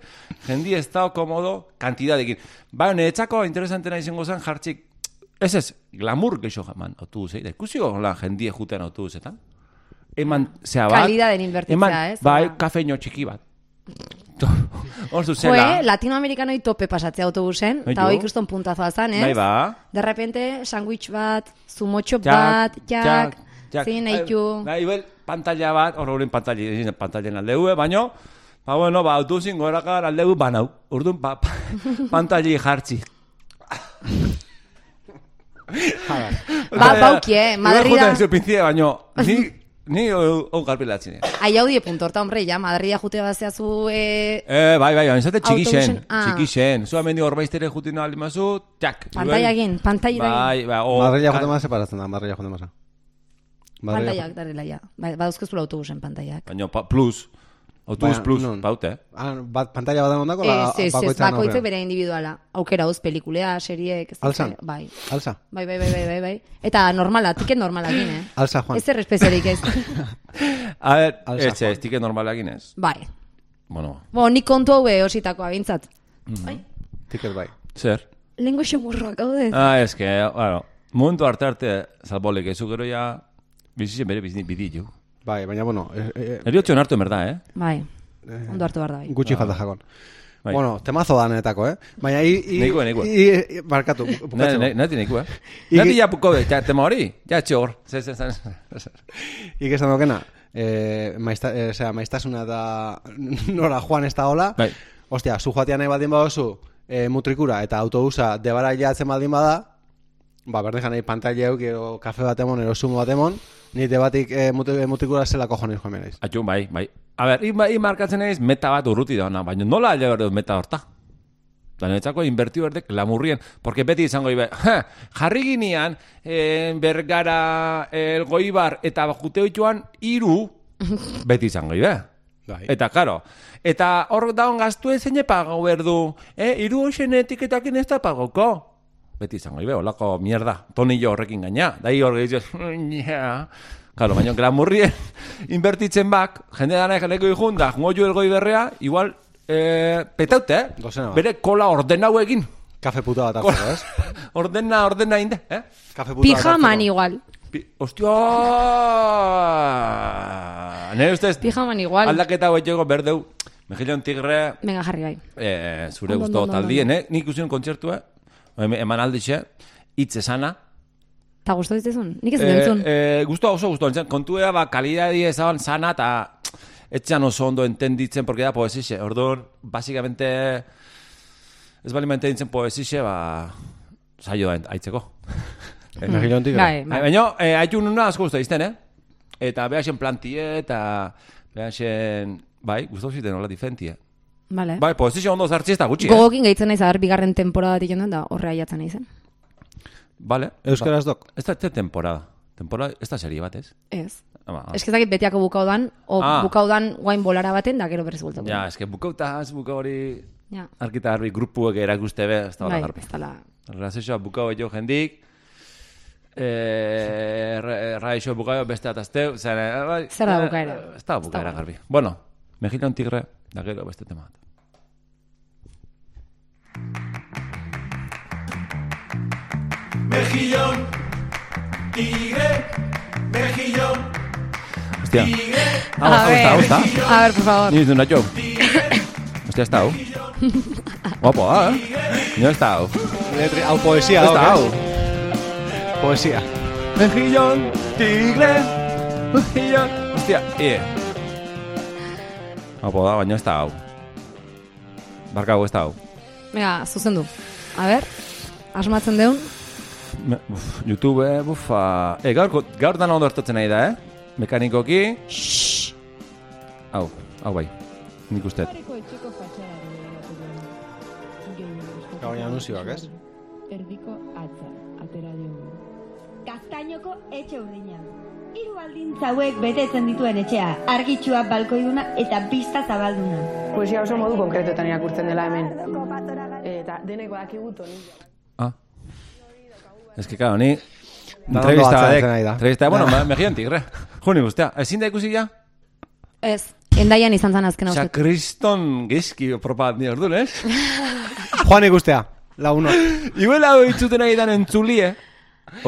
jendi ez da komodo kantidadekin. Ba, niretzako interesantena izango zen jartzik Ez ez, glamour geixo jaman autobusei. Da ikusiko hola jendie juten autobusetan. Eman, zea bat. Kalidaden inbertitzea, eman, ez? Bai, Ba. kafeino txiki bat. (laughs) Hor Joe, zuzela. latinoamerikanoi tope pasatzea autobusen, eta hoi kuston puntazoa zan, ez? Bai, ba. De repente, sandwich bat, zumotxo bat, jak, zin eitu. Bai, bel, pantalla bat, hor horren pantalla, pantalla aldeue, baino, ba, bueno, ba, autobusin gorakar aldeu banau. Orduan, ba, pa, (laughs) pantalla jartzi. Ba, baukie, Madrida- juten pinzie, baino, ni, (laughs) ni hon garpilatzen. Ai hau die punto, horta, hombre, ja, Madrida jute bazeazu, eh, Eh, bai, bai, baina zate txiki zen, ah. txiki zen. Zua mendi horbaiztere jutin aldi mazu, txak. pantaiagin, pantaiagin. Bai, bai, o... Madrilla ka- jote masa separatzen da, Madrilla jote masa. Pantaiak, darela, ja. Bai, badauzkezula autobusen pantaiak. Baina, pa, plus. Autobus Baina, plus, non? baute. Ah, bat, pantalla badan ondako, la, Ez, ez, ez, bakoitzek bere individuala. Aukera hoz, pelikulea, seriek, ez Alzan? Bai. Alza, Bai, bai, bai, bai, bai, bai. Eta normala, tiket normalakin, eh? alza, Juan. Ez zer espezialik ez. (laughs) A ver, Alza, ez, ez, tike normalakin ez. bai. Bueno, Bo, nik kontu hau ositako abintzat. Bai. Tiket bai. zer? Lengo xamurroak gaude. Ah, ez que, bueno, momentu arte arte, salbolek, ez gero ja, bizitzen bere bizni biditu. Bai, baina, bueno, eh, eh, Eriotxo hartu, merda, eh? Bai. Ondo hartu behar da, bai. gutxi falta jakon. Bai. Bueno, temazo da netako, eh? Baina, i... i Nahikoa, nahikoa. i- Ne, ne, nati neku, eh? Nati ja puko, ja, tema hori? Ja, etxe hor. Zer, zer, zer. (laughs) Ik esan dokena, eh, maizta, eh, osea, maiztasuna eta nora joan ez da hola. Bai. Ostia, zu joatean nahi baldin badozu eh, mutrikura eta autobusa debara jatzen baldin bada, ba, berdin janei pantalla euk, ero kafe bat emon, ero zumo bat emon, ni debatik eh, mut- mutrikura zela kojones joan naiz. Atxun, bai, bai. A ber, ima, markatzen naiz meta bat urruti da ona, baina nola alde behar dut meta horta? Da netzako inbertiu berdek lamurrien, porque beti izango ibe, ha, jarri ginean, eh, bergara, el goibar, eta jute joan iru, (laughs) beti izango ibe. Bai. Eta, karo, eta hor daun gaztu ezen pagau berdu, eh, iru hoxen etiketakin ez da pagoko. Beti izango ibe, holako mierda, tonillo horrekin gaina. Dai hor gehiago, (laughs) ja. Karo, baina glamurrien (laughs) inbertitzen bak, jende dana ekaleko ikun, da, jungo jo elgoi berrea, igual, eh, petaute, eh? Bere kola ordenau egin. Kafe puta bat hartzeko, ez? (laughs) ordena, ordena inde, eh? Kafe puta bat Pijaman igual. Pi- Ostia! nire ustez, Pijaman igual. aldaketa hau etxego berdeu, Mejillon Tigre, Venga, jarri bai. eh, zure ondo, taldien, eh? Nik usiun kontzertua, em- eman aldixe, hitz esana. Ta gustatu ditzezun? Nik ez dut entzun. Eh, gusto oso gusto entzun. Kontua ba, kalidadi ezaban sana eta etxean oso ondo entenditzen, porque da poesixe. Orduan, básicamente, ez bali entenditzen poesixe, ba, saio da aitzeko. Mejillon tigre. Bai, Bai. bai. Baina, eh, haitu nuna asko gustu izten, eh? Eta behasen plantie, eta behasen, bai, gustu ziten hola diferentie. Vale. Bai, poesixe ondo zartzi ez da gutxi, eh? Gogokin gehitzen naiz, aber bigarren temporada bat ikenduen da, horre aiatzen naizen. Vale. Euskaraz dok. Ez da, ez da temporada. Temporada, ez da serie bat, ez? Ez. Ama, Ez que ez dakit betiako bukaudan, o Ah. bukaudan guain bolara baten, da gero berriz bultako. Ja, eske bukautaz, buka hori Ja. arkita garbi grupuek erakuste be, ez da hola Bai, garbi. ez. Razioa bukau jo jendik, eh, ra- raixo bukau beste atazteu, zer, eh, bai, Zer da eh, bukaera? Ez da bukaera garbi. Bueno, Mejillon Tigre, da gero beste tema bat. Mejillón, tigre, mejillón, Hostia. tigre, Ah, gusta, gusta, gusta. A ver, por favor. Ni dizu nacho. Hostia, está hau. Guapo, ah, eh? Ni está hau. Letri, hau poesia Está hau. eh? Poesia. Mejillón, tigre, mejillón. Hostia, ie. Guapo da, baina ez da hau. Barkago ez da hau. Venga, zuzendu. A ver, asmatzen deun. Me- Uf, YouTube, bufa... E, gaur, gaur dan ondo hartatzen nahi da, eh? Mekanikoki... Shhh. Hau, hau bai. Nik uste. Baina anunzioak, ez? Erdiko atza, atera diogu. Gaztainoko etxe urdina. Hiru baldintza hauek betetzen dituen etxea, argitsua balkoiduna eta pista zabalduna. Poesia oso modu konkretetan irakurtzen dela hemen. Eta deneko dakigu toni. Ah. Ez que, claro, ni... Entrevista badek. da. Entrevista, bueno, me, tigre. Juni guztia. Ezin da ikusi ja? Ez, endaian izan zan azken Osea, uste. kriston gizki propat ni orduan, ez? Joan ikustea, laguno. (laughs) Igual hau itzuten nahi dan entzulie.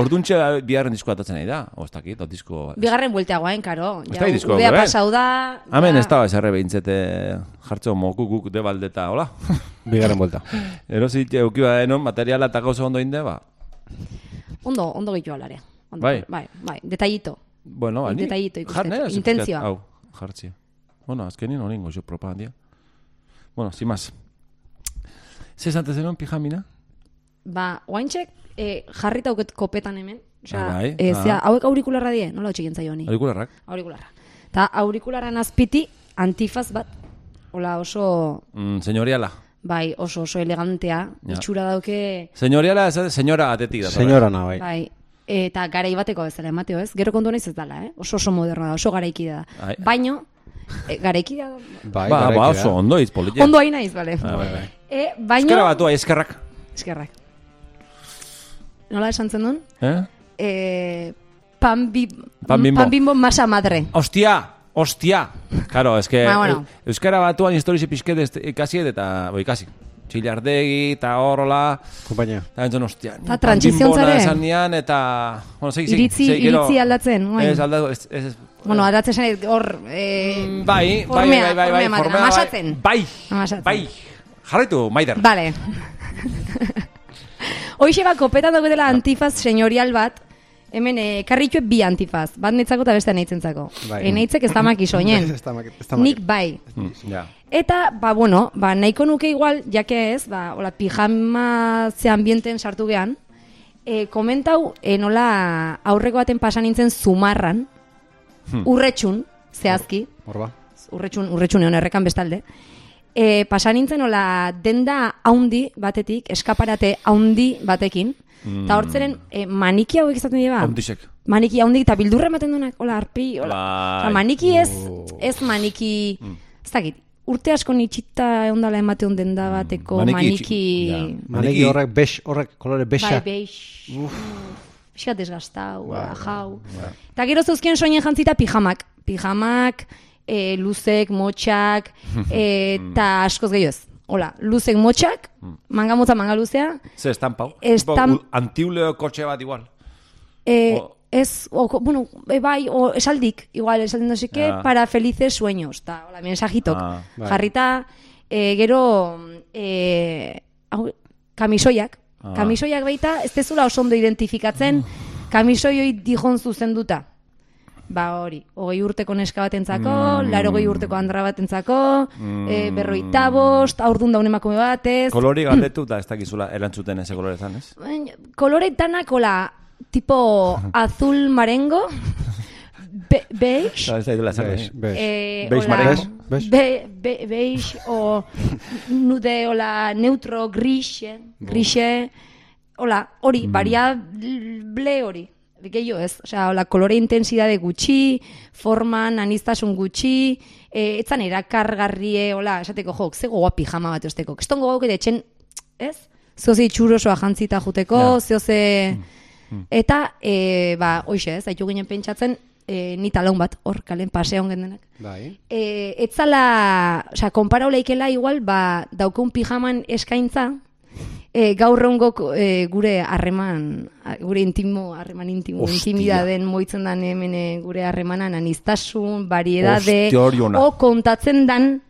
Orduntxe biharren disko atatzen nahi da. O, ez dakit, o disko... Bigarren bueltea guain, karo. Ez Ja, disko, udea eh? pasau da. Hemen ez da eserre behintzete jartzo mokukuk de baldeta, hola? (laughs) Bigarren vuelta. Erosit eukiba denon, materiala eta gauza ondo inde, ba. Ondo, ondo gitu alare. Ondo, Bai. Bai, bai, detallito. Bueno, ba, ni... Detallito ikusten. Intentzioa. Hau, jartzi. Bueno, azkenin honingo jo propagandia. Bueno, sin más. Ze esate zenuen pijamina? Ba, oaintxek eh, jarrita auket kopetan hemen. Osea, Ah, bai, eh, ah. zea, hauek aurikularra die, nola hotxik zaio honi? Aurikularrak? Aurikularra. Ta aurikularran azpiti antifaz bat, hola oso, Mm, señoriala. bai, oso oso elegantea, Ja. itxura dauke, Señoriala, ez señora atetik da. Señora na, bai. bai, eta garai bateko bezala emateo, ez? Gero kontu naiz ez dala, eh? Oso oso moderna da, oso garaiki da. Ai. Baino, e, garaiki da, Bai, Ba, ba, oso ondo hitz politxe. ondo hain naiz, bale. Ah, bai, bai. E, baino, Ezkerra batu, eskerrak. eskerrak. Nola esan zen duen? Eh? Eh, pan, bi, Pan bimbo. pan bimbo masa madre. Ostia, ostia. Claro, es que Ba, (laughs) bueno. eh, Euskara batuan historizi pixket ez- ikasi edo eta, bo, ikasi. Txillardegi eta horrola, Kompainia. eta entzun, ostia. Ta trantsizion zare. esan nian, eta... Bueno, segi, segi, Iritzi, segi, gero- iritzi aldatzen. Ez, aldatu, ez, ez, ez, Bueno, aldatzen zen hor... Eh, Bai, bai, formea, bai, bai, bai, formea ematen, formea, bai, amasatzen. Bai, Amasatzen. bai. (laughs) Hoixe bat kopetan dagoetela antifaz senyorial bat, hemen eh, karritxue bi antifaz, bat netzako eta beste neitzentzako. Bai. E, neitzek ez da makiso, oinen. (laughs) Ez da maki- ez da maki- Nik bai. Mm, ja. Eta, ba, bueno, ba, nahiko nuke igual, jake ez, ba, hola, pijama ze ambienten sartu gehan, e, komentau, e, nola aurreko baten pasan nintzen zumarran, urretxun, zehazki, Hor ba. urretxun, urretxun egon errekan bestalde, e, pasan nintzen nola denda haundi batetik, eskaparate haundi batekin, eta hortzeren e, maniki hauek izaten dira, ba? Ondisek. maniki haundik eta bildurra ematen duenak, hola, arpi, hola. Bai. Osa, maniki ez, ez maniki, ez dakit, urte asko nitxita ondala emate onden da bateko Maniki maniki, Maneki- horrek bex, horrek kolore bai, bexa. beix, pixkat desgastau, Bai, jau. Eta gero zeuzkien soinen jantzita pijamak, pijamak, e, luzek, motxak, (laughs) e, eta askoz ez. Hola, luzek motxak, manga motza, manga luzea, Ze estampau. Estam- Antiuleo kotxe bat igual. e, O- ez, o, bueno, e, bai, o, esaldik, igual, esaldi no seke, Ja. para felices sueños, eta, hola, mensajitok, Ah, bai. jarrita, e, gero, e, hau, kamisoiak, Ah. kamisoiak baita, ez tezula oso ondo identifikatzen, (laughs) kamisoioi dijon zuzenduta. Ba hori, hogei urteko neska batentzako, Mm. laro urteko andra batentzako, e, berroita bost, aurdun daun emakume batez, Kolori (clears throat) galdetu da ez dakizula erantzuten eze kolore zan, ez? Kolore danak, hola, tipo (laughs) azul marengo, be, beige, Da, ez da eh? eh, Beige hola, marengo? Bez? Be, be, beige, o nude, hola, neutro, grise, grise, hola, hori, variable hori, gehiago ez, osea, hola, kolore intensidade gutxi, forman, anistasun gutxi, eh, etzan erakargarrie, hola, esateko, jo, ze gogoa pijama bat osteko, keston gogoak ere etxen, ez? Zoze itxurosoa jantzita juteko, Ja. zoze... Eta, e, ba, hoxe ez, haitu ginen pentsatzen, e, ni talaun bat, hor, kalen paseon gendenak. Bai. E, etzala, osea, konparau leikela igual, ba, daukun pijaman eskaintza, e, gaur egungo e, gure harreman, gure intimo, harreman intimo, Ostia. intimidaden moitzen dan hemen e, gure harremanan, anistasun, variedade, o kontatzen dan,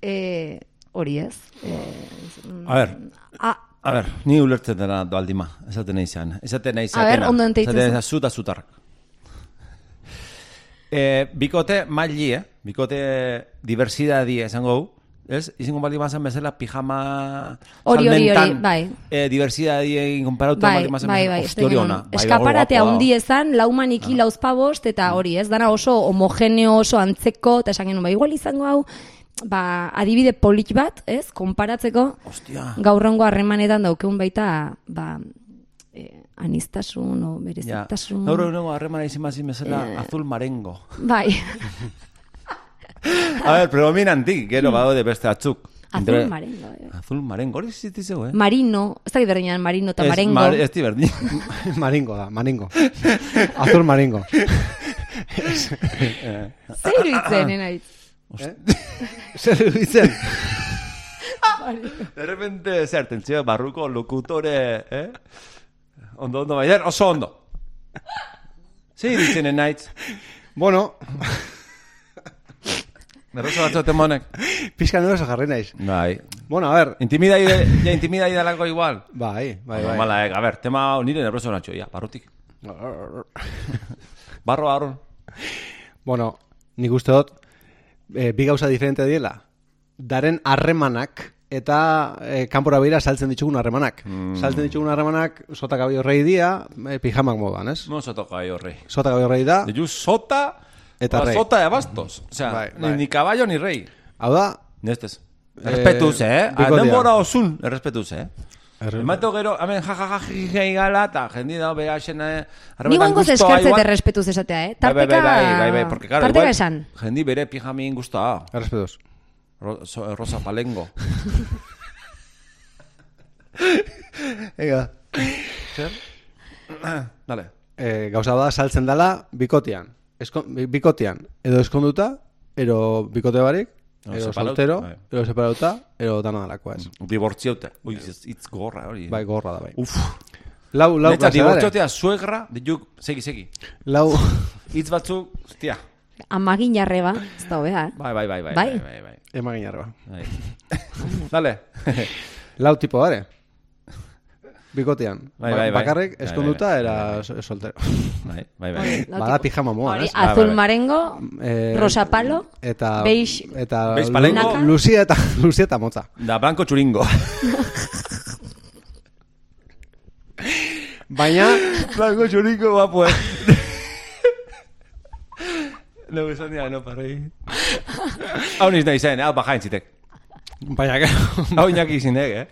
e, hori ez. E, A ber, a, a ber, ni ulertzen dela doaldima, esaten nahi izan. Esaten nahi A ber, ondo enteitzen Esaten zuta zutarrak. E, bikote maili, eh? Bikote diversidadi esango gu. Ez? Izango bali mazan bezala pijama Hori, hori, hori, bai. Eh, diversidadi egin konparautu Bai, bali mazan bai, bai, hori ona. Bai, Eskaparate guapo, handi ezan, lauman iki lauzpabost, eta hori, ez dana oso homogeneo, oso antzeko, eta esan genuen, ba, igual izango hau, ba, adibide polit bat, ez, konparatzeko, Ostia. gaurrengo harremanetan daukeun baita, ba, eh, anistasun, o Ja. berezitasun. Gaur egungo harremana izin bazin bezala Eh. azul marengo. Bai, (laughs) A ver, predominantik, gero badaude beste atzuk. azul Entre- marengo. eh. Azul marengo, hori zitizeu, eh? Marino, ez da berdinan marino eta marengo. mar- Ez di berdin. (laughs) maringo da, maringo. Azul maringo. (laughs) (laughs) Zer iruditzen, enaitz? Zer iruditzen? De repente, zer, tentzio, barruko lokutore, eh? Ondo, ondo, baider, oso ondo. Zer iritzenen naitz? Bueno, Berroso batzote monek. pizkan eroso jarri naiz. Bai. Bueno, a ver. Intimidai, ja, intimidai dalako igual. Bai, bai, bai. Normala, eh? A ver, tema nire nervioso natxo, ja, barrutik. (laughs) Barro, barro. Bueno, nik uste dut, e, bi gauza diferente diela. Daren harremanak eta e, kanpora begira saltzen ditugun harremanak. Saltzen ditugun harremanak, sota gabi horrei dia, e, pijamak modan, ez? No toca ahí, horrei. Sota gabi horrei da, De ju sota, Eta o rey. sota de bastos. O sea, Bai, ni, bai. ni caballo ni rey. hau da, Nestes. Errespetuz, eh? bikotea. Denbora osun, errespetuz, eh? Erre- Emato gero, hemen jajajaji gala, eta jendi da, beha xena... Ni guangoz eskertzet errespetuz esatea, eh? Bai, bai, Tarteka, bai, bai, bai, bai, porque claro, tarteka esan. jendi bere pijamin guztua. errespetuz. Ro, so, rosa palengo. (laughs) Ega. Zer? (clears throat) Dale. E, gauza da saltzen dela bikotean. Eskon, bi- bikotean. Edo eskonduta, ero bikote barik, Edo edo soltero, bai. edo separauta, edo dana dalakoa ez. Dibortziote. Ui, hitz gorra hori. Bai, gorra da bai. Uf. Lau, lau, dare. dibortziotea suegra, dituk, segi, segi. Lau, (laughs) Hitz batzuk, hostia. Amagin jarreba, ez da hobea, eh? Bai, bai, bai, bai, Bai? bai, bai, bai. emagin bai. (laughs) Dale. Lau tipo dare. Bikotean. Bai, Ba- bai, bai. Bakarrik, Bai, eskonduta, era so- soltero. (laughs) Bai, bai, bai. Bada pijama moa, Hori, ez? Azul marengo, Eh, rosa palo, eta beige- eta Beige palengo. Lucia eta (laughs) Lucia eta motza. Da, blanco txuringo. (laughs) Baina blanco txuringo guapo, eh. No, esan dira, no, parei. Hau niz nahi zen, hau bajain zitek. baina Hau inaki zinek, eh.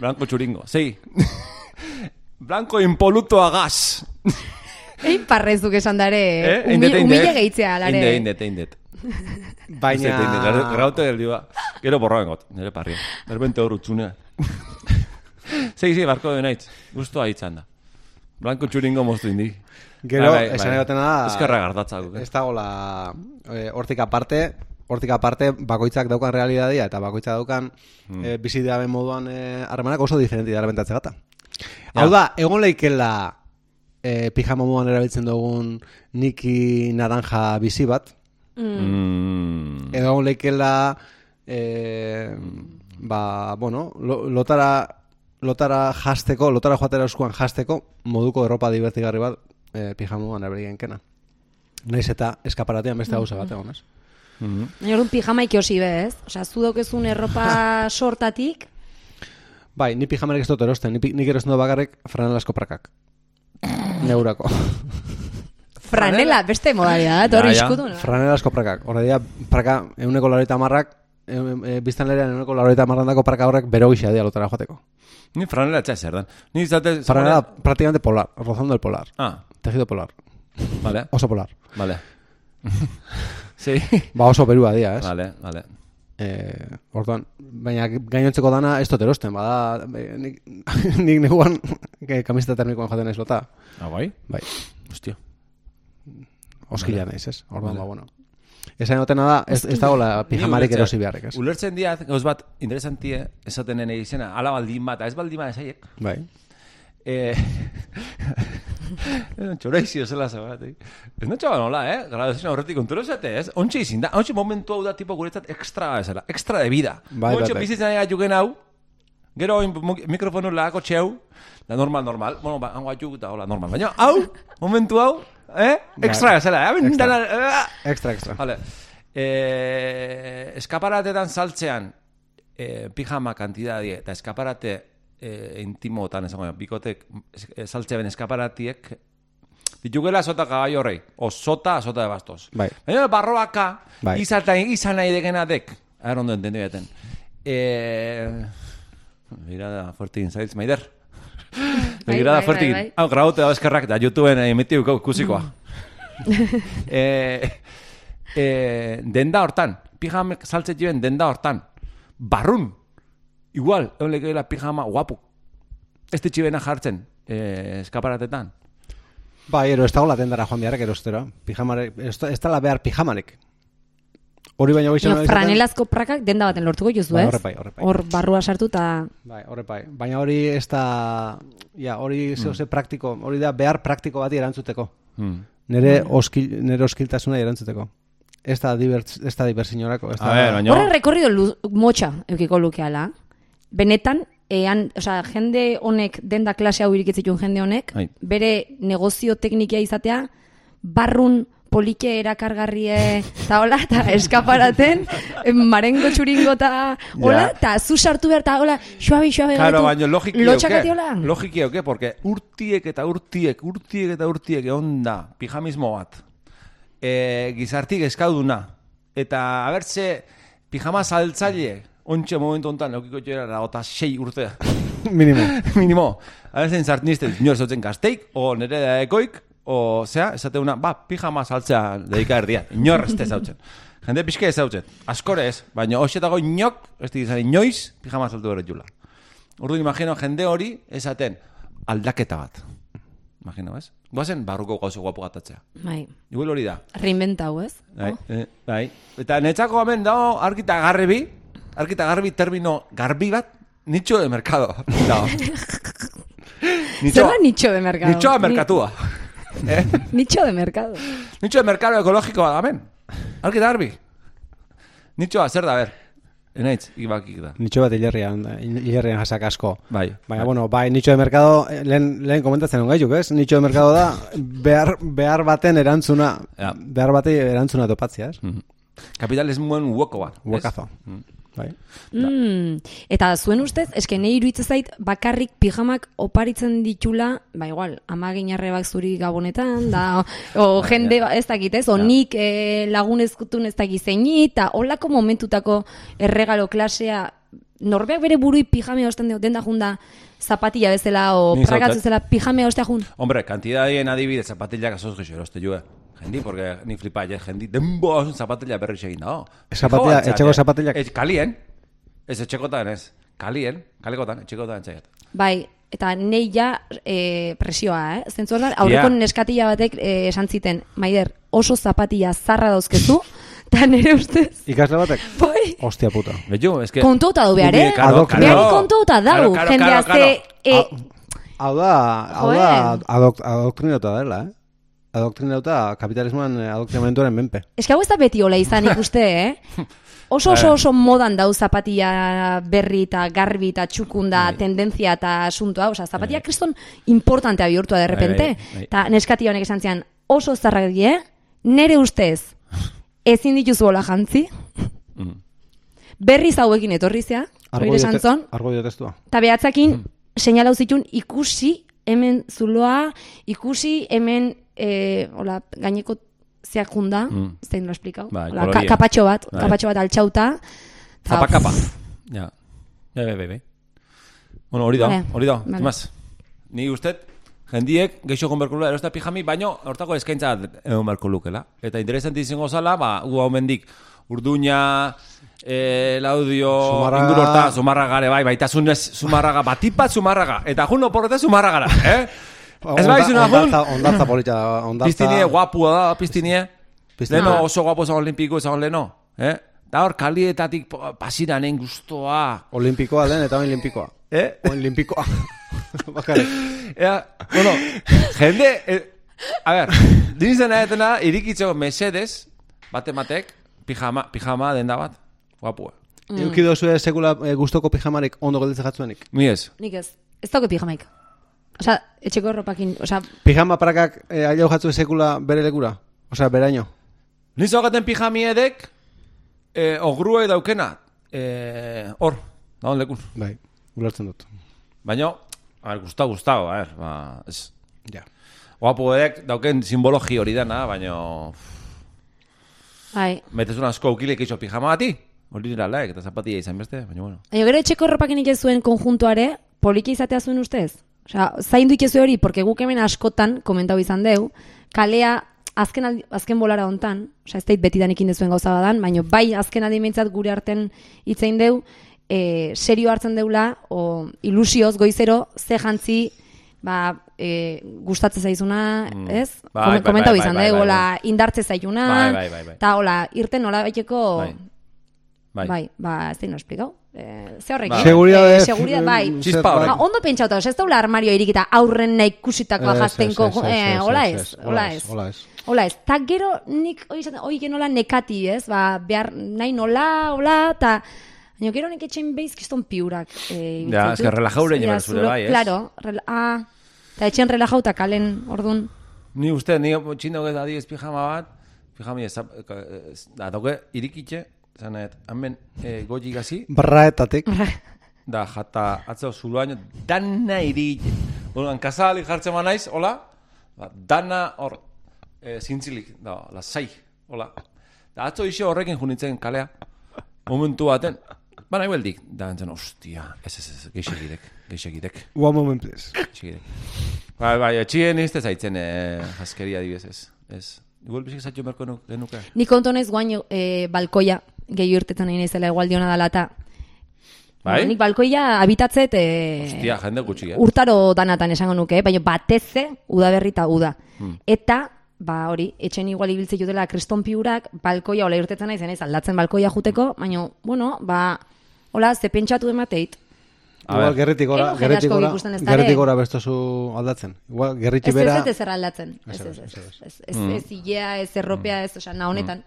Blanco txuringo, segi. (laughs) Blanco impoluto a gas. Egin parrezuk esan dare, Eh? humi, Indet, indet. humile gehitzea, lare. Indet, indet, indet. baina Graute del diba. Gero borroen got, nire parria. Derbente hor utxunea. (laughs) Segi, segi, barko de naitz. Gusto hitzan da. Blanco txuringo moztu indi. Gero, esan egotena da Eskerra gardatzak. Ez dagoela eh, hortik aparte hortik aparte bakoitzak daukan realidadia eta bakoitzak daukan Hmm. eh, bizi daben moduan eh, harremanak oso diferenti dara bentatze gata. Hau da, egon leikela e, pijama moduan erabiltzen dugun niki naranja bizi bat, Mm. edo egon leikela e, ba, bueno, lo, lotara lotara jasteko, lotara joatera eskuan jasteko moduko erropa divertigarri bat e, pijama moduan erabiltzen kena. Naiz eta eskaparatean beste gauza bat egon, ez? Mm. Baina orduan pijama ikosi be, ez? Osea, zu dokezun erropa (laughs) sortatik, Bai, ni pijamarik ez dut erosten, ni, nik erosten dut bakarrik franelasko prakak. Neurako. (laughs) franela, beste modalidad, Ja, hori iskutuna. Franelasko prakak. Horre dira, praka, euneko lauroita marrak, e, e, biztan lerean euneko lauroita marrandako praka horrek bero gisa dia lotara joateko. Ni franela txea zer dan. Ni izate... Franela prácticamente polar, rozando el polar. Ah, Tejido polar. vale, Oso polar. vale. (laughs) sí. (laughs) Ba oso berua dia, ez? Vale, vale. Eh, orduan, baina gainontzeko dana ez dut erosten, bada, eh, nik, (laughs) nik neguan que kamiseta termikoan joaten naiz lota. Ah, bai? Bai, Hostia. oskila naiz, ez? Orduan, ba, bueno. Esan dutena da, ez, ez dagoela pijamarik Ni ulertzen- erosi beharrek, ez? Ulertzen diat, gauz bat, interesantie, esaten nene izena, ala baldin bat, ez baldin bat esaiek. Bai. Eh, (laughs) (laughs) txoraizio zela zabatik. Ez no txaba nola, eh? Grabazioen aurretik konturo zate, ez? Ontxe izin da, ontxe momentu hau da tipo guretzat extra bezala, extra de vida. Bai, bai, Ontxe bai. bizitzen ari jugen hau, gero mikrofonu lehako txeu, da normal, normal, bueno, ba, hango atxuk eta hola, normal. Baina, hau, momentu hau, eh? Extra bezala, eh? Extra. Eh? Extra, extra. Vale. Eh, eskaparatetan saltzean eh, pijama kantidadie eta eskaparate eh, intimotan esango da, bikotek eh, saltzean eskaparatiek ditugela sota caballo horrei, o sota, sota de bastos. Bai. Baina barroaka, Bai. izan, izan nahi degena dek, a ver, ondo entendu jaten. Eh, mirada fuerte insights, maider. (laughs) Bai, Mirada bai, fuerte. bai, bai. Hau, grabote da eskerrak, da YouTubeen emitiu ikusikoa. (laughs) eh, eh, denda hortan, pijamek saltze joen denda hortan, barrun, igual, egon lekeela pijama guapu. Ez txibena jartzen, eh, eskaparatetan. Bai, ero, ez dagoela tendara joan biharrek erostera. Pijamarek, ez, da- dala behar pijamarik. Hori baina goizena No, franelazko prakak denda baten lortuko jozu, Bai, ez? horre bai. Hor barrua sartu eta... Bai, horre bai. Baina hori ez da... Ja, hori zeo ze praktiko, hori da behar praktiko bati erantzuteko. Hmm. Nere, oskil, nere oskiltasuna erantzuteko. Ez da, diverts, ez da diversinorako. Ez da, A ver, baina... Horre rekorrido motxa eukiko lukeala. Benetan, ean, osea, jende honek, denda klase hau irikitzitun jende honek, Bai. bere negozio teknikia izatea, barrun polike erakargarrie eta hola, eta (laughs) eskaparaten, marengo txuringo eta hola, eta zu sartu behar eta hola, suabe, suabe, Claro, baina logiki lotxakati hola. Logiki euke, porque urtiek eta urtiek, urtiek eta urtiek egon da pijamismo bat. E, gizartik eskauduna. Eta, abertze, pijama saltzaile, ontxe momentu hontan, eukiko joera, da, eta sei urte. (laughs) Minimo. (laughs) Minimo. Abertzen zartnizte, inor zautzen gazteik, o nere da ekoik, o, zea, esate una, ba, pijama saltzea dedika erdian. Inor ez zautzen. Jende pixke ez zautzen. Askore ez, baina hoxetago inok, ez dizan inoiz, pijama saltu bere jula. Ordu imagino jende hori esaten aldaketa bat. Imagino, ez? Guazen barruko gauzo guapo gatatzea. Bai, Igual hori da. reinventau, ez? Bai, eh, bai. Eta netzako hemen dago argita garbi, argita garbi termino garbi bat, nicho de mercado. (laughs) Zer da nicho de mercado? Nicho de merkatua. eh? Ni- (laughs) nicho de mercado. Nicho de mercado ekologiko bat, hemen. Argita garbi. Nichoa, zer da, ber. Enaitz, ibakik da. Nitxo bat hilerrian, hilerrian jasak asko. Bai. Baina, bueno, bai, nicho de mercado, eh, lehen, lehen komentatzen hon gaituk, ez? Nicho de mercado da, behar, behar baten erantzuna, Ja. behar bate erantzuna topatzia, ez? Kapitalismoen huoko bat. Huekazo. Bai. Mm, eta zuen ustez, eske nahi iruditzen zait bakarrik pijamak oparitzen ditula, ba igual, amagin arrebak zuri gabonetan, da, (laughs) o, Bai, jende, ba, ez dakit, ez, o nik eh, lagunezkutun ez dakit zeini, eta holako momentutako erregalo klasea, norbeak bere burui pijamea osten dio, denda junda zapatilla bezala, o Ni pragatz zaukat. bezala pijamea ostea jun. Hombre, kantidadien adibidez zapatillak asoz gixo eroste jue. Jendi, porque ni flipa, ja, jendi, denbo osun zapatilla berri segin dago. Zapatilla- Fijo, etxeko eh, zapatillak? Ez, kalien. Ez etxekotan ez. Kalien, kalekotan, etxekotan etxaiat. Bai, eta nei ja e, presioa, eh? Zentzu hortan, aurreko Ja. neskatila batek e, esan ziten, Maider, oso zapatilla zarra dauzkezu, (laughs) eta nire ustez, Ikasle batek? bai, Ostia puta. Betu, ez que... kontuta du behar, eh? Karo, Adok, karo. Behari kontuta dau, Karo, karo, jendea karo, ze... karo. E, Hau da, hau da adok, adoktrinauta dela, eh? Adoktrinauta kapitalismoan eh, adoktrinamentuaren menpe. Ez hau ez da beti hola izan ikuste, eh? (laughs) Oso oso oso modan dau zapatia berri eta garbi eta txukunda tendentzia eta asuntoa, osea, zapatia kriston importantea bihurtua de repente. Bai, bai, bai. Eta neskati honek esan zian, oso zarrak die, nere ustez, ezin dituzu hola jantzi, Mm. berriz hauekin etorri zea, hori esan zon, Argoio testua. eta behatzakin seinalau zitun ikusi hemen zuloa, ikusi hemen e, hola, gaineko zeak junda, Mm. ez da nola esplikau, Bai, hola, ka, kapatxo bat, Bai. kapatxo bat altxauta, ta- Zapa kapa. Ja. Ja, bai, bai, bai. Bueno, hori da, Vale. hori da. Vale. Vale. Ni usted, jendiek geixo konberkulua erosta pijami, baino hortako eskaintza egon beharko lukela. Eta interesanti izango zala, ba, gu hau mendik, urduña, eh, laudio, Zumarraga. ingurorta, zumarraga ere bai, baita zunez zumarraga, batipat zumarraga, eta jun oporreta zumarragara, eh? Ez bai zuna jun, Ondartza, polita da. Ondartza, piztinie, guapua da, piztinie. Piztinie. Leno oso guapo zagon olimpiko zagon leno, eh? Da hor, kalietatik po- pasiranen gustoa. Olimpikoa den eta olimpikoa. (laughs) Eh? Olimpikoa. (laughs) Bakarrik. Ea, bueno, jende, eh, a ver, dintzen ahetena, irikitzeko mesedez, bate matek, pijama, pijama denda bat, guapua. Mm. Euki dozu sekula eh, gustoko pijamarik ondo gelditzen jatzuenik. Mi ez. Nik ez, ez dauke pijamaik. Osa, etxeko erropakin, osa, Pijama prakak eh, ailau jatzu sekula bere lekura? Osea, beraino. Nizo gaten pijami edek, eh, ogrue daukena, eh, hor, daun lekun. Bai, ulertzen dut. Baina, a ver, gustau, gustau, a ver, ba, ez. Ja. Guapo edek dauken simbologi hori dana, baina, bai. metezun asko ukilek iso pijama bati, hori nira laek, eta zapatia izan beste, baina bueno. Baina gero etxeko erropakin nik ez zuen konjuntuare, poliki izatea zuen ustez? Osea, zaindu ikezu hori, porque guk hemen askotan, komentau izan deu, kalea azken, aldi, azken bolara hontan, osea, ez dait betidanik indezuen gauza badan, baina bai azken aldi gure arten hitzein deu, e, serio hartzen deula, o ilusioz goizero, ze jantzi, ba, e, gustatzen zaizuna, ez? Bai, Komen- bai, komentau bai, izan bai, bai, hola, bai. indartze zailuna, Bai, bai, bai, bai. eta hola, irten nola baiteko, Bai. bai. Bai. ba, ez da ino esplikau. Eh, ze horrek, Bai. Seguridade- eh, seguridade, bai. Txispa horrek. Ba, ondo pentsauta, ez daula armario irikita aurren nahi ikusitakoa jaztenko, eh, hola ez, hola ez. Hola ez. Hola ez, ta gero nik hori izaten, hori genola nekati, ez, ba, behar, nahi nola, hola, eta, baina gero nik etxein behiz kiston piurak. Eh, Ja, eske dut. relajaure Ja, zure bai, ez? Claro, rela, ah, eta etxen relajau eta kalen, ordun. Ni uste, ni txindoge da diez pijama bat, pijami ez, ez da, dauke irikitxe, zanet, hemen e, goji gazi, Barraetatik. da jata atzeo zuluaino, dana irikitxe. Orduan, kasalik jartzen naiz, hola, ba, dana hor, e, zintzilik, da, lasai, hola. Da, atzo iso horrekin junitzen kalea, momentu baten, ba nahi beldik, da entzen, ostia, ez, ez, ez, geixegidek, geixegidek. One moment, please. Txikirek. Bai, bai, etxien izte zaitzen eh, jaskeria adibidez ez. Ez. Igual bizik zaitxo berko nu- genuke. Nik kontonez guain eh, balkoia, gehi urtetan nahi naizela egualdiona dala eta Bai? nik balkoia habitatzet eh, Hostia, jende gutxi, eh? urtaro danatan esango nuke, eh? baina bateze udaberri eta uda. Hmm. Eta, ba hori, etxen igual ibiltze jutela kriston piurak, balkoia, hola irtetzen naiz, naiz aldatzen balkoia juteko, baina, bueno, ba, hola, ze pentsatu emateit. Igual gerritik gora, gerritik gora, gerritik gora bestozu aldatzen. Igual gerriti Ez ez bera... ez ez erraldatzen. Ez ez ez. Ez ez Mm. ez ilea, ez erropea, ez, osea, na honetan.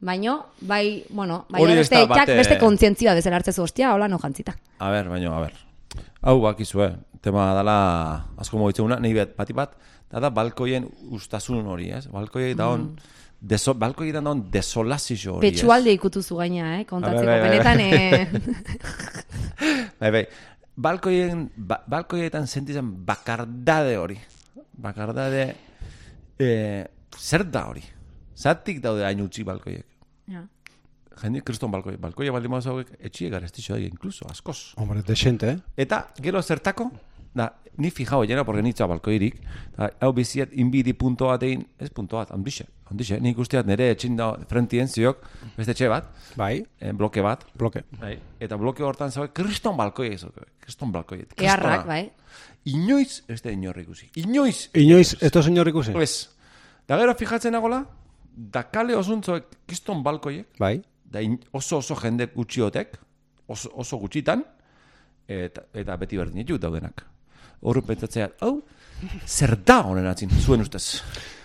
Baino, bai, bueno, bai, beste, bate- beste kontzientzia bezala hartzezu, ostia, hola no jantzita. A ber, baino, a ber. Hau bakizue, tema dala asko mogitzeguna, nahi bat, bati bat, da da balkoien ustasun hori, ez? Balkoiei da on, deso, balkoiei da on desolazio hori, ez? Petxualde ikutuzu gaina, eh, kontatzeko. Bai, bai, bai, bai. Benetan, eh, (laughs) Bai, bai. Balkoien, ba, balkoietan sentitzen bakardade hori. Bakardade, eh, zer da hori? Zatik daude hain utzi balkoiek. ja. Jende, kriston balkoi. Balkoia baldin mazu hauek, etxie garestixo da, incluso, askoz. Hombre, desente, eh? Eta, gero zertako, da, ni fijao jena, porque nitza balkoirik, da, hau biziat inbidi punto bat egin, ez punto bat, handixe, handixe, nik usteat nire etxin da frentien ziok, beste etxe bat, Bai, eh, bloke bat, bloke. bai, eta bloke hortan zauek, kriston balkoia izok, kriston balkoia. Eharrak, bai. Inoiz, ez da inorri ikusi, inoiz, Inoiz, esto señor ikusi? ez. Da gero fijatzen agola, da kale osuntzoek kriston balkoiek, Bai. da in- oso oso jende gutxiotek, oso, oso gutxitan, eta, eta beti berdin ditu daudenak. Horren pentsatzea, hau, zer da honen atzin, zuen ustez.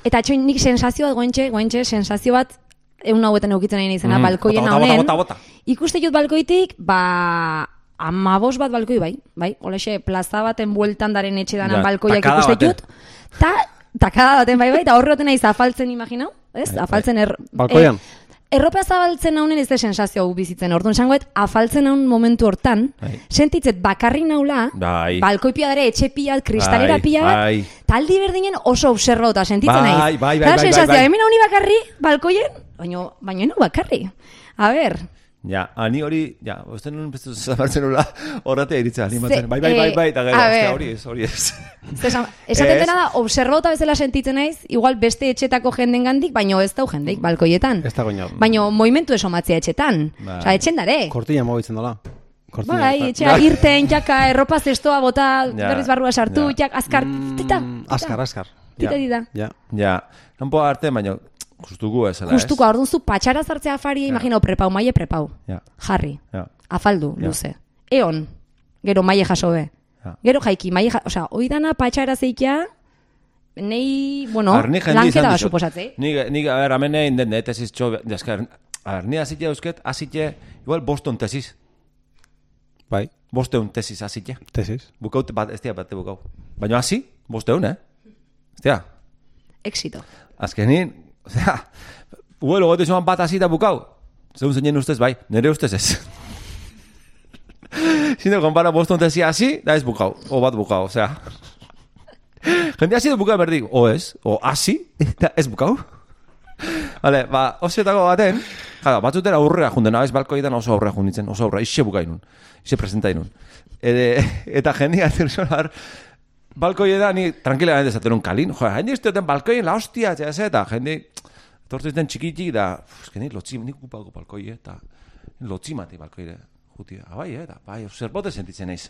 Eta atxoin nik sensazio bat goentxe, goentxe, sensazio bat egun hauetan eukitzen nahi izena, Mm, balkoien honen. Ikuste jut balkoitik, ba, amabos bat balkoi bai, bai, olexe, plaza baten bueltan daren etxe danan Ja, balkoiak ikuste jut, ta, takada baten bai bai, eta horre baten naiz afaltzen imaginau, ez? Bai, afaltzen er... Balkoian? eh, Erropa zabaltzen haunen ez da sensazio hau bizitzen. Orduan zangoet, afaltzen haun momentu hortan, Bai. sentitzet bakarri naula, Bai. balkoi pila dare, etxe pila, kristalera Bai, bat, bai. taldi berdinen oso observauta sentitzen Bai, naiz. bai, bai, Da bai, bai, sensazioa, bai. hemen hauni bakarri, balkoien, baina, baina no bakarri. A ber, Ja, ani hori, ja, uste nuen bestu zabartzen nula, horretea iritzea animatzen. Ze- Bai, bai, bai, bai, eta eh, gero, ostia, ver. hori ez, hori ez. (laughs) Esaten Ez. dena da, observauta bezala sentitzen naiz, igual beste etxetako jenden gandik, baino ez dau jendeik balkoietan. Ez dago inor. Baino movimentu esomatzea etxetan. Bai. Osa, etxen dare. Kortina mogitzen dola. Kortina. Bai, etxea irten, jaka, erropa zestoa bota, Ja, berriz barrua sartu, ja. jak, azkar, tita, Mm, Askar, askar. tita dida. Ja. Ja, kanpo arte, baina justuko ezela, Justuko, orduan zu patxara zartzea afari, imagino, prepau, maie prepau. Ja, Jarri, ja. afaldu, Ja. luze. Eon, gero maie jaso be. Ja. Gero jaiki, maie jaso, osea, oidana patxara zeikia, nei, bueno, Ar, ni lanketa bat dizut. suposatzei. Nik, nik, a ber, hemen egin den, eh, tesis txo, jaskar, a ber, ni azite eusket, azite, igual boston tesis, Bai, bosteun tesis azite. tesis. Bukaut, bat, ez dira bate bukau. Baina hasi, bosteun, eh? Ez dira, Éxito. azkenin, osea, huelo gote zuan bat hasi da bukau. Zeun zeinen ustez, bai, nire ustez ez. (laughs) Sino, konpara boston tesi hasi, da ez bukau, o bat bukau, osea. Jende hasi da bukau berdik, o ez, o hasi, da ez bukau. Vale, ba, osetako baten, jada, batzutera aurrera junden, ez balkoietan oso aurrera junditzen, oso aurrera, ixe bukainun, ixe presentainun. Ede, eta jende (laughs) aterzonar, balkoietan, ni tranquilamente esaten un kalin, jo, jende izteoten balkoien la hostia, eta ze, eta jende, tortizten txikitik, da, eske ni lotzi, ni kupako balkoie, eta lotzi mati balkoire, juti, abai, eh, da, bai, zerbote sentitzen naiz.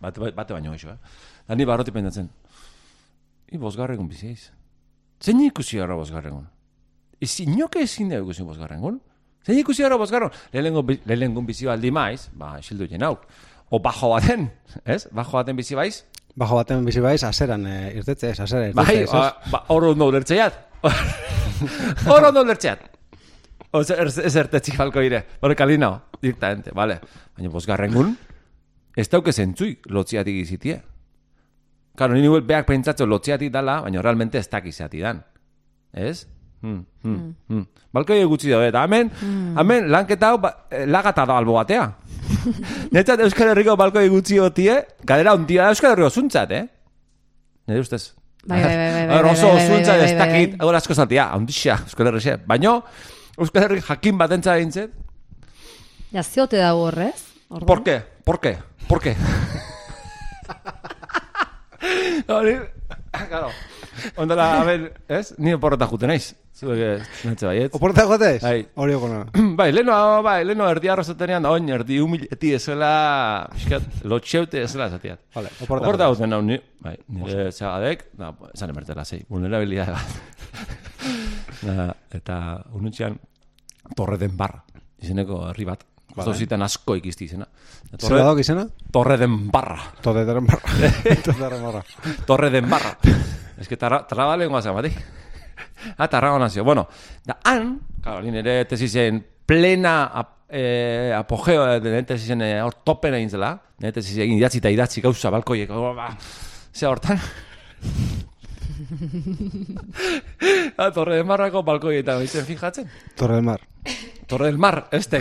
Bate, bate baino iso, eh. Da ni barroti pendatzen, i bosgarregun bizi eiz. Zein ikusi gara bosgarregun? Ez inoke ezin da ikusi bosgarrengun? Zein ikusi gara bosgarregun? Lehenengo, bi- lehenengun bizi baldi maiz, ba, esildu jenauk. O bajo baten, ez? Bajo baten bizi baiz? Bajo baten bizi baiz, aseran e, irtetze ez, asera irtetze Bai, ba, ba, hor ondo ulertzeat. (laughs) Hor ondo ulertzeat. Oz, ez ez ertetzik balko ire. Hor kalinao, directamente, vale. Baina bosgarrengun, ez dauke zentzui lotziatik izitie. Karo, ni niguel beak pentsatzen lotziatik dala, baina realmente ez dakizatik dan. Ez? Hmm, hmm, hmm. Balkoi gutxi daude, eta hemen, hemen lanketa hau ba, eh, lagata da albo batea. (laughs) Netzat Euskal Herriko balkoi gutxi gotie, galera ondia da Euskal Herriko zuntzat, eh? Nire ustez. Bai, bai, bai, bai, (laughs) bai, oso bai, bai, zuntzat ez dakit, hor asko zatia, ondixia, Euskal Herrixe. Baina, Euskal Herri jakin batentza egintzet, Ja, ziote dago horrez. ¿Por qué? ¿Por qué? ¿Por qué? (laughs) Hori, claro. Ondala, a ver, ez? Ni oporreta jute naiz. Zuek netze baiet. Oporta gotez? Bai. Hori okona. (clears throat) bai, leno, bai, leno erdi arrozatenean, da oin, erdi humileti ezela, fiskat, lotxeute ezela esatiat. Vale, oporta Oporta guten hau, ni, bai, nire zagadek, da, esan emertela, zei, vulnerabilidade bat. (laughs) da, eta unutxean, torre den barra, izeneko herri bat. Vale. zitan asko ikizti izena. Zer dago izena? torre den barra. Tode deren barra. (laughs) Tode deren barra. Torre den barra. Ez que tarra, traba lengua zen, bati. (laughs) Ah, tarrago nazio. Bueno, da han, claro, ni nire tesisen plena ap, eh, apogeo de nire tesisen eh, hor topen egin zela. Nire tesisen egin idatzi eta idatzi gauza balkoiek. Oh, ba, ze hortan. (laughs) ah, torre den barrako balkoietan izen fijatzen. Torre del mar. Torre del mar, este.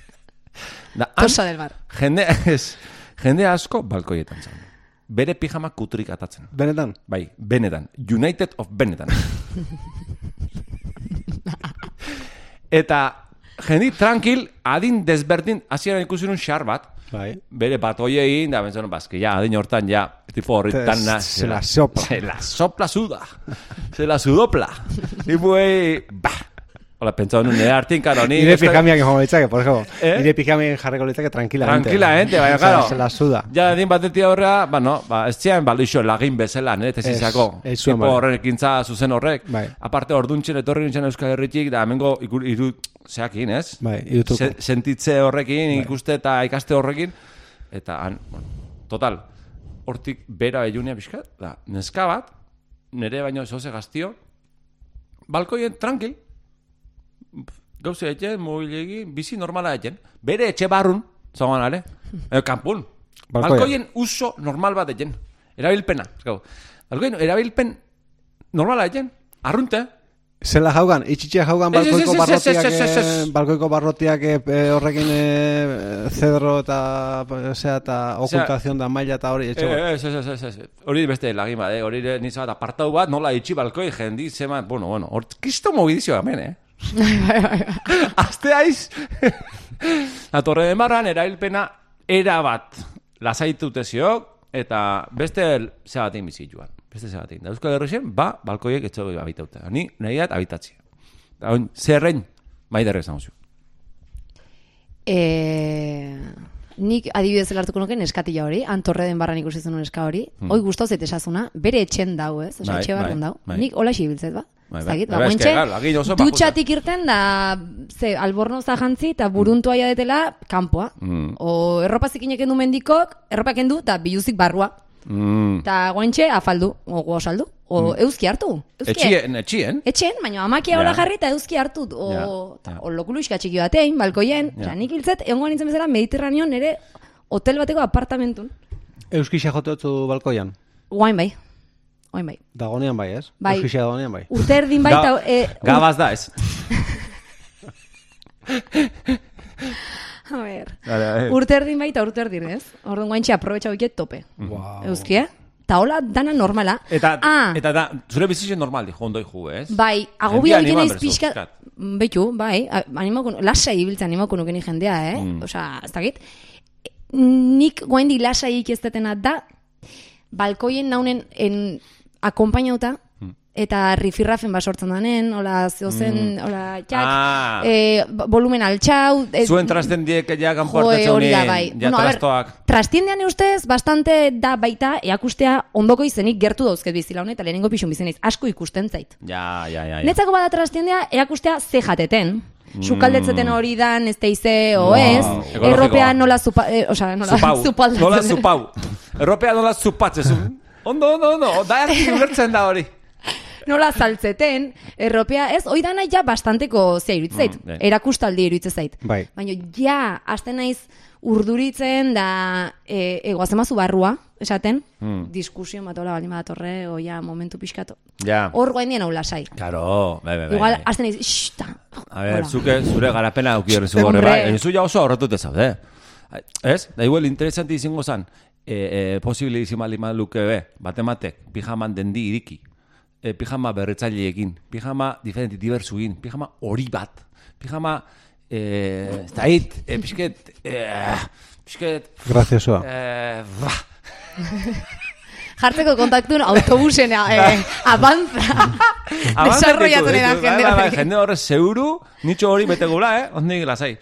(laughs) da, han, Tosa del mar. jende, ez, jende asko balkoietan zen. Bere pijama kutrik atatzen. Benetan? Bai, benetan. United of Benetan. (laughs) Eta jendi tranquil, adin desberdin, hasieran ikusi nun xar bat, Bai. bere bat oiei, da bentzen, bazke, ja, adin hortan, ja, tipo horretan, na, se la sopla. Se la sopla suda. Se la sudopla. (laughs) Buei, ba. Hola, pentsau nun, nire hartin, karo, ni... Nire pijamiak joan litzake, por ejemplo. (laughs) Eh? Nire pijamiak jarreko litzake tranquilamente. Tranquilamente, baina, (laughs) claro. Se la suda. Ja, din batetik aurrea, ba, no, ba, ez zian balixo lagin bezala, nire tesizako. Ez, Tipo bai. horren ekintza zuzen horrek. Bai. Aparte, orduntxen, etorri nintzen Euskal Herritik, da, hemengo ikur, iru, zeakin, ez? Bai, irutuko. Se, sentitze horrekin, ikuste eta ikaste horrekin. Eta, han, bueno, total. hortik bera behunea pixka, da, neska bat, nire baino zoze gaztio, balkoien tranquil, gauze egin, mobilegi, bizi normala egin, bere etxe barrun, zagoan ale, e, kanpun, Balkoia. balkoien uso normal bat egin, erabilpena, balkoien erabilpen normala egin, arrunte, Zela jaugan, itxitxea jaugan balkoiko barrotiak, eh, balkoiko barrotiak eh, eh, horrekin eh, cedro eta, osea, eta okultazion da maila eta hori, etxe Eh, ez, ez, ez, ez. Hori beste lagin bat, eh? hori bat apartau bat, nola itxi balkoi jendi, zeman, bueno, bueno, hor, kisto mogidizio hemen, eh? (laughs) Azte aiz, la (laughs) torre de marran erailpena era bat lasaitute ziok, eta beste ze batein bizi joan. Beste ze batein. Da Euskal Herrixen, ba, balkoiek etxego habitauta. Ni nahi dat habitatzia. Da, oin, zerrein, maiderre esan zuen. E, nik adibidez hartuko nuke neskatila hori, antorre den barran ikusi zenuen neska hori, hoi gustau zait esazuna, bere etxen dau, ez? Osa, Hmm. Bai, etxe barrun bai, dau. bai. Nik hola ibiltzet, ba? Bai, bai. dakit, Bai, ba, eske, guentxe, dutxatik irten da, ze, albornoza jantzi eta buruntua jadetela kanpoa. Mm. O erropa zikinek endu mendikok, erropa kendu eta biluzik barrua. Mm. Eta guentxe afaldu, o gosaldu, o euski hartu. Euski, Etxien, etxien. Etxen, baina amakia hola Ja. jarri eta euski hartu. O, Ja, ta, ja. o lokuluxka txiki batein, balkoien. Ja. Ja. nik hiltzet, egon nintzen bezala Mediterraneo nere hotel bateko apartamentun. Euskixa jototzu balkoian. Guain bai. Guain bai. Dagonean bai, ez? Bai. Euskixa dagonean bai. Urte erdin bai, eta... E, Gabaz da, ez? (laughs) a ver, Ur... urte erdin bai eta urte erdin, ez? Orduan guaintxe aprobetxa hoiet tope. Wow. Euski, eh? Ta hola dana normala. Eta, ah, eta da, zure bizitzen normaldi, jondoi ju, ez? Bai, agobia animan naiz berzu, pixka... pixkat. Beitu, bai, a- animako, lasai ibiltzen animako nukeni jendea, eh? Mm. Osea, ez dakit. Nik guaindik lasaiik ez detena da, balkoien naunen en, akompainauta, Mm. eta rifirrafen basortzen danen, hola zeozen, hola txak, Ah. bo- volumen altxau, ez, Zuen trasten diek ja kanportatzen hori da, bai. ja Bueno, trastoak. Trastiendean ustez, bastante da baita, eakustea ondoko izenik gertu dauzket bizila honet, eta lehenengo pixun bizeneiz, asko ikusten zait. Ja, ja, ja. ja. Netzako bada trastiendea, eakustea ze jateten. Sukaldetzeten hori dan, ez teize, o Wow. Erropea nola zupa, eh, osea, nola Zupau, (laughs) nola zupau. Erropea nola zupatzen. (laughs) Ondo, ondo, ondo, da ulertzen da hori. (laughs) nola saltzeten, erropea, ez, hoi dana ja bastanteko zea iruditzen zait. Mm, bai. Erakustaldi iruditzen zait. Bai. Baina ja, hasten naiz urduritzen da e, egoazemazu barrua, esaten, Mm. diskusio matola baldin badatorre, o ja, momentu pixkatu. Ja. Hor goain hau lasai. Claro, bai, bai, bai. Igual, bai. hasten naiz, xta. A ber, zuke, zure garapena auki horre zu horre, Hombre. bai. Zu ja oso horretute zaude. Ez? Da igual interesanti izango zan, e, e, posible izimali maluke be, batematek, pijaman dendi iriki, e, pijama berretzaileekin, pijama diferenti diversuin, pijama hori bat, pijama, e, ez da hit, e, pixket, e, pixket, Graziosoa. e, ba, (laughs) Jartzeko kontaktun autobusen eh, (laughs) avanza. Desarrollatzen edan jende bai, bai, hori. jende horre zeuru, nitxo hori bete gula, eh? Ondik lasai.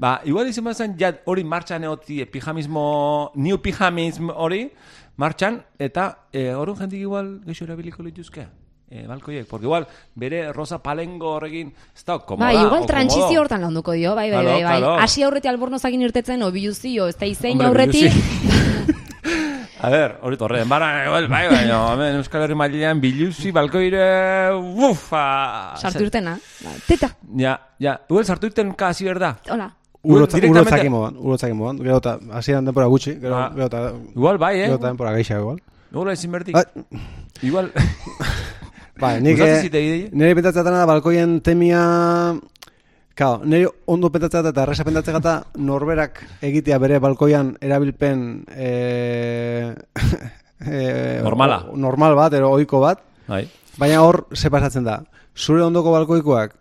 Ba, igual izan bazan, ja hori martxan eoti, pijamismo, new pijamism hori, martxan, eta e, horren jendik igual geixo erabiliko lituzke. E, balkoiek, porque igual bere rosa palengo horrekin, ez da, komoda. Bai, igual o trantsizio komodo. hortan landuko dio, bai, bai, bai, bai. Hasi aurreti albornozakin irtetzen, o biluzio, ez da izein aurreti. (laughs) A ber, hori torre, denbara, igual, bai, baina, hemen Euskal Herri mailean biluzi, balkoire, ufa. Sartu irtena. Ba, teta, Ja, ja, igual sartu irten kasi berda. hola. Urotza- Directamente- Urotzaki modan, urotzaki modan. Gero eta, hasieran denpora gutxi, gero, Ah. gero eta, Igual bai, eh? gero eta denpora gehiago igual. Nola ezin bertik. Ah, Igual, (laughs) Bai, nik eh, nire pentatzeatan da balkoien temia Kao, nire ondo pentatzeat eta erresa pentatze gata norberak egitea bere balkoian erabilpen e, (laughs) e, Normala. o- normal bat, ero ohiko bat, bai. baina hor ze pasatzen da. Zure ondoko balkoikoak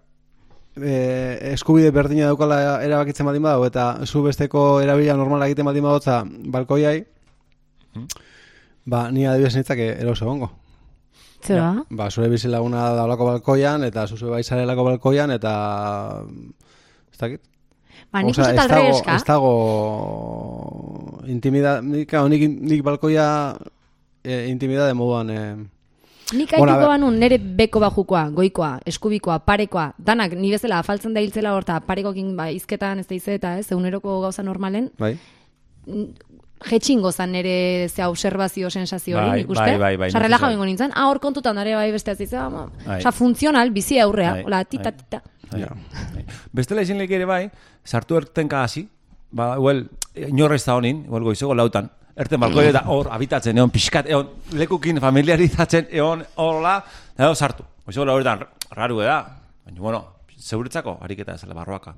e, eskubide berdina daukala erabakitzen baldin badago eta zu besteko erabila normala egiten baldin badotza balkoiai, ba, ni adibidez nitzake eroso gongo. Zera? Ba, zure bizilaguna daulako balkoian, eta zuzu bai zarelako balkoian, eta... Ez dakit? Ba, nik uste ez talre eska. ez dago intimida, nik, nik balkoia e, intimidade moduan e, Nik Bueno, a aituko ber. banun nere beko bajukoa, goikoa, eskubikoa, parekoa, danak ni bezala afaltzen da hiltzela horta parekokin ba, izketan ez da ize eta ez, eguneroko gauza normalen, bai? jetxingo zan nere ze observazio sensazio hori, Bai, nik uste. bai, bai, bai, bai. bengo nintzen, ah, hor kontutan dare bai beste azitza, Bai. osa, funtzional, bizi aurrea, Bai, hola, tita, bai. tita. Bai. Bai. Bestela izin ere bai, sartu ertenka hasi, ba, igual, inorrez da honin, igual goizego lautan, erten balko eta hor habitatzen, egon pixkat, egon lekukin familiarizatzen, egon horla, eta sartu. Goizego lauretan, raru da, baina, bueno, zeuretzako, ariketa ezala barroaka.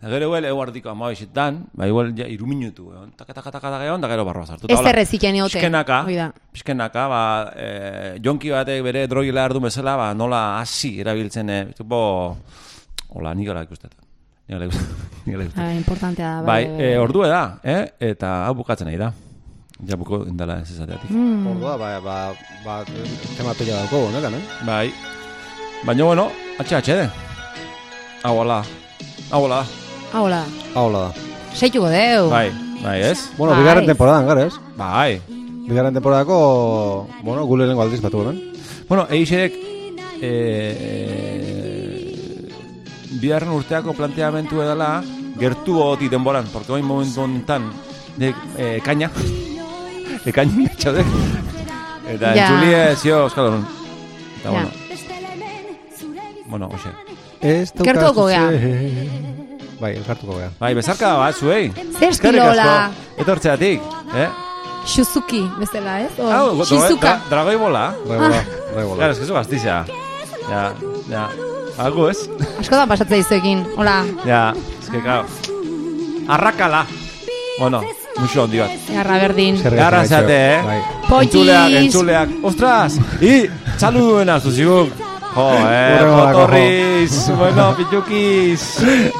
Da gero igual, egu ardiko ama bizitan, ba, igual, ja, iru minutu, egon, taka, taka, taka, taka, egon, da gero barroa sartu. Ez erreziken egote, da. pixkenaka, ba, e, jonki batek bere drogila hartu bezala, ba, nola hasi erabiltzen, e, tipo, hola, nik gara ikustet. Nik gara ikustet. (laughs) Nik gara ikustet. Ah, importantea da, Bai, e, ordua da, eh? eta hau bukatzen nahi da. Ja buko indala ez esateatik. Mm. Ordua, ba, ba, ba, tema pila dauko, honetan, eh? Bai. Baina, bueno, atxe, atxe, de. Hau hola. Hau hola. Ah, hola, Hau da. seituko deu. Bai, bai, ez? Bueno, Bai. bigarren temporadan, gara, ez? Bai. Bigarren temporadako, bueno, gule lengo aldiz batu hemen. Bueno, eixerek e, biharren urteako planteamentu edala gertu goti denboran, porque hoy momentu honetan de e, kaina, e kaina txode, eta Ja. entzulie zio Euskal Herun. Eta Ja. bueno, bueno, hoxe. Ez Gertuko gea. Bai, elkartuko gea. Bai, bezarka bat zuei. Zer estilola, etortzeatik, eh? Shuzuki, bezala, ez? O, Hau, go- Shizuka. dra- dragoi bola. Rebola, rebola. Claro, es que eso gaztiza. Ja, ja. Algo ez? Askotan pasatzea izuekin, hola, Ja, es que claro. Arrakala. Bueno, mucho ondi bat. garra berdin. Garra zate, eh? Bai. Entzuleak, entzuleak. Ostras! I, txalu duena, zuziguk. Jo, eh, motorriz, bueno, pitxukiz.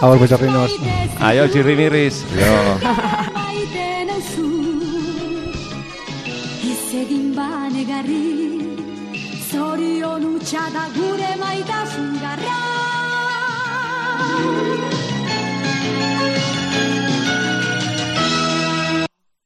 Abar, betxarrinos. Aio, txirrimirriz. Jo. Egin banegarri Zorion utxa da gure maitasun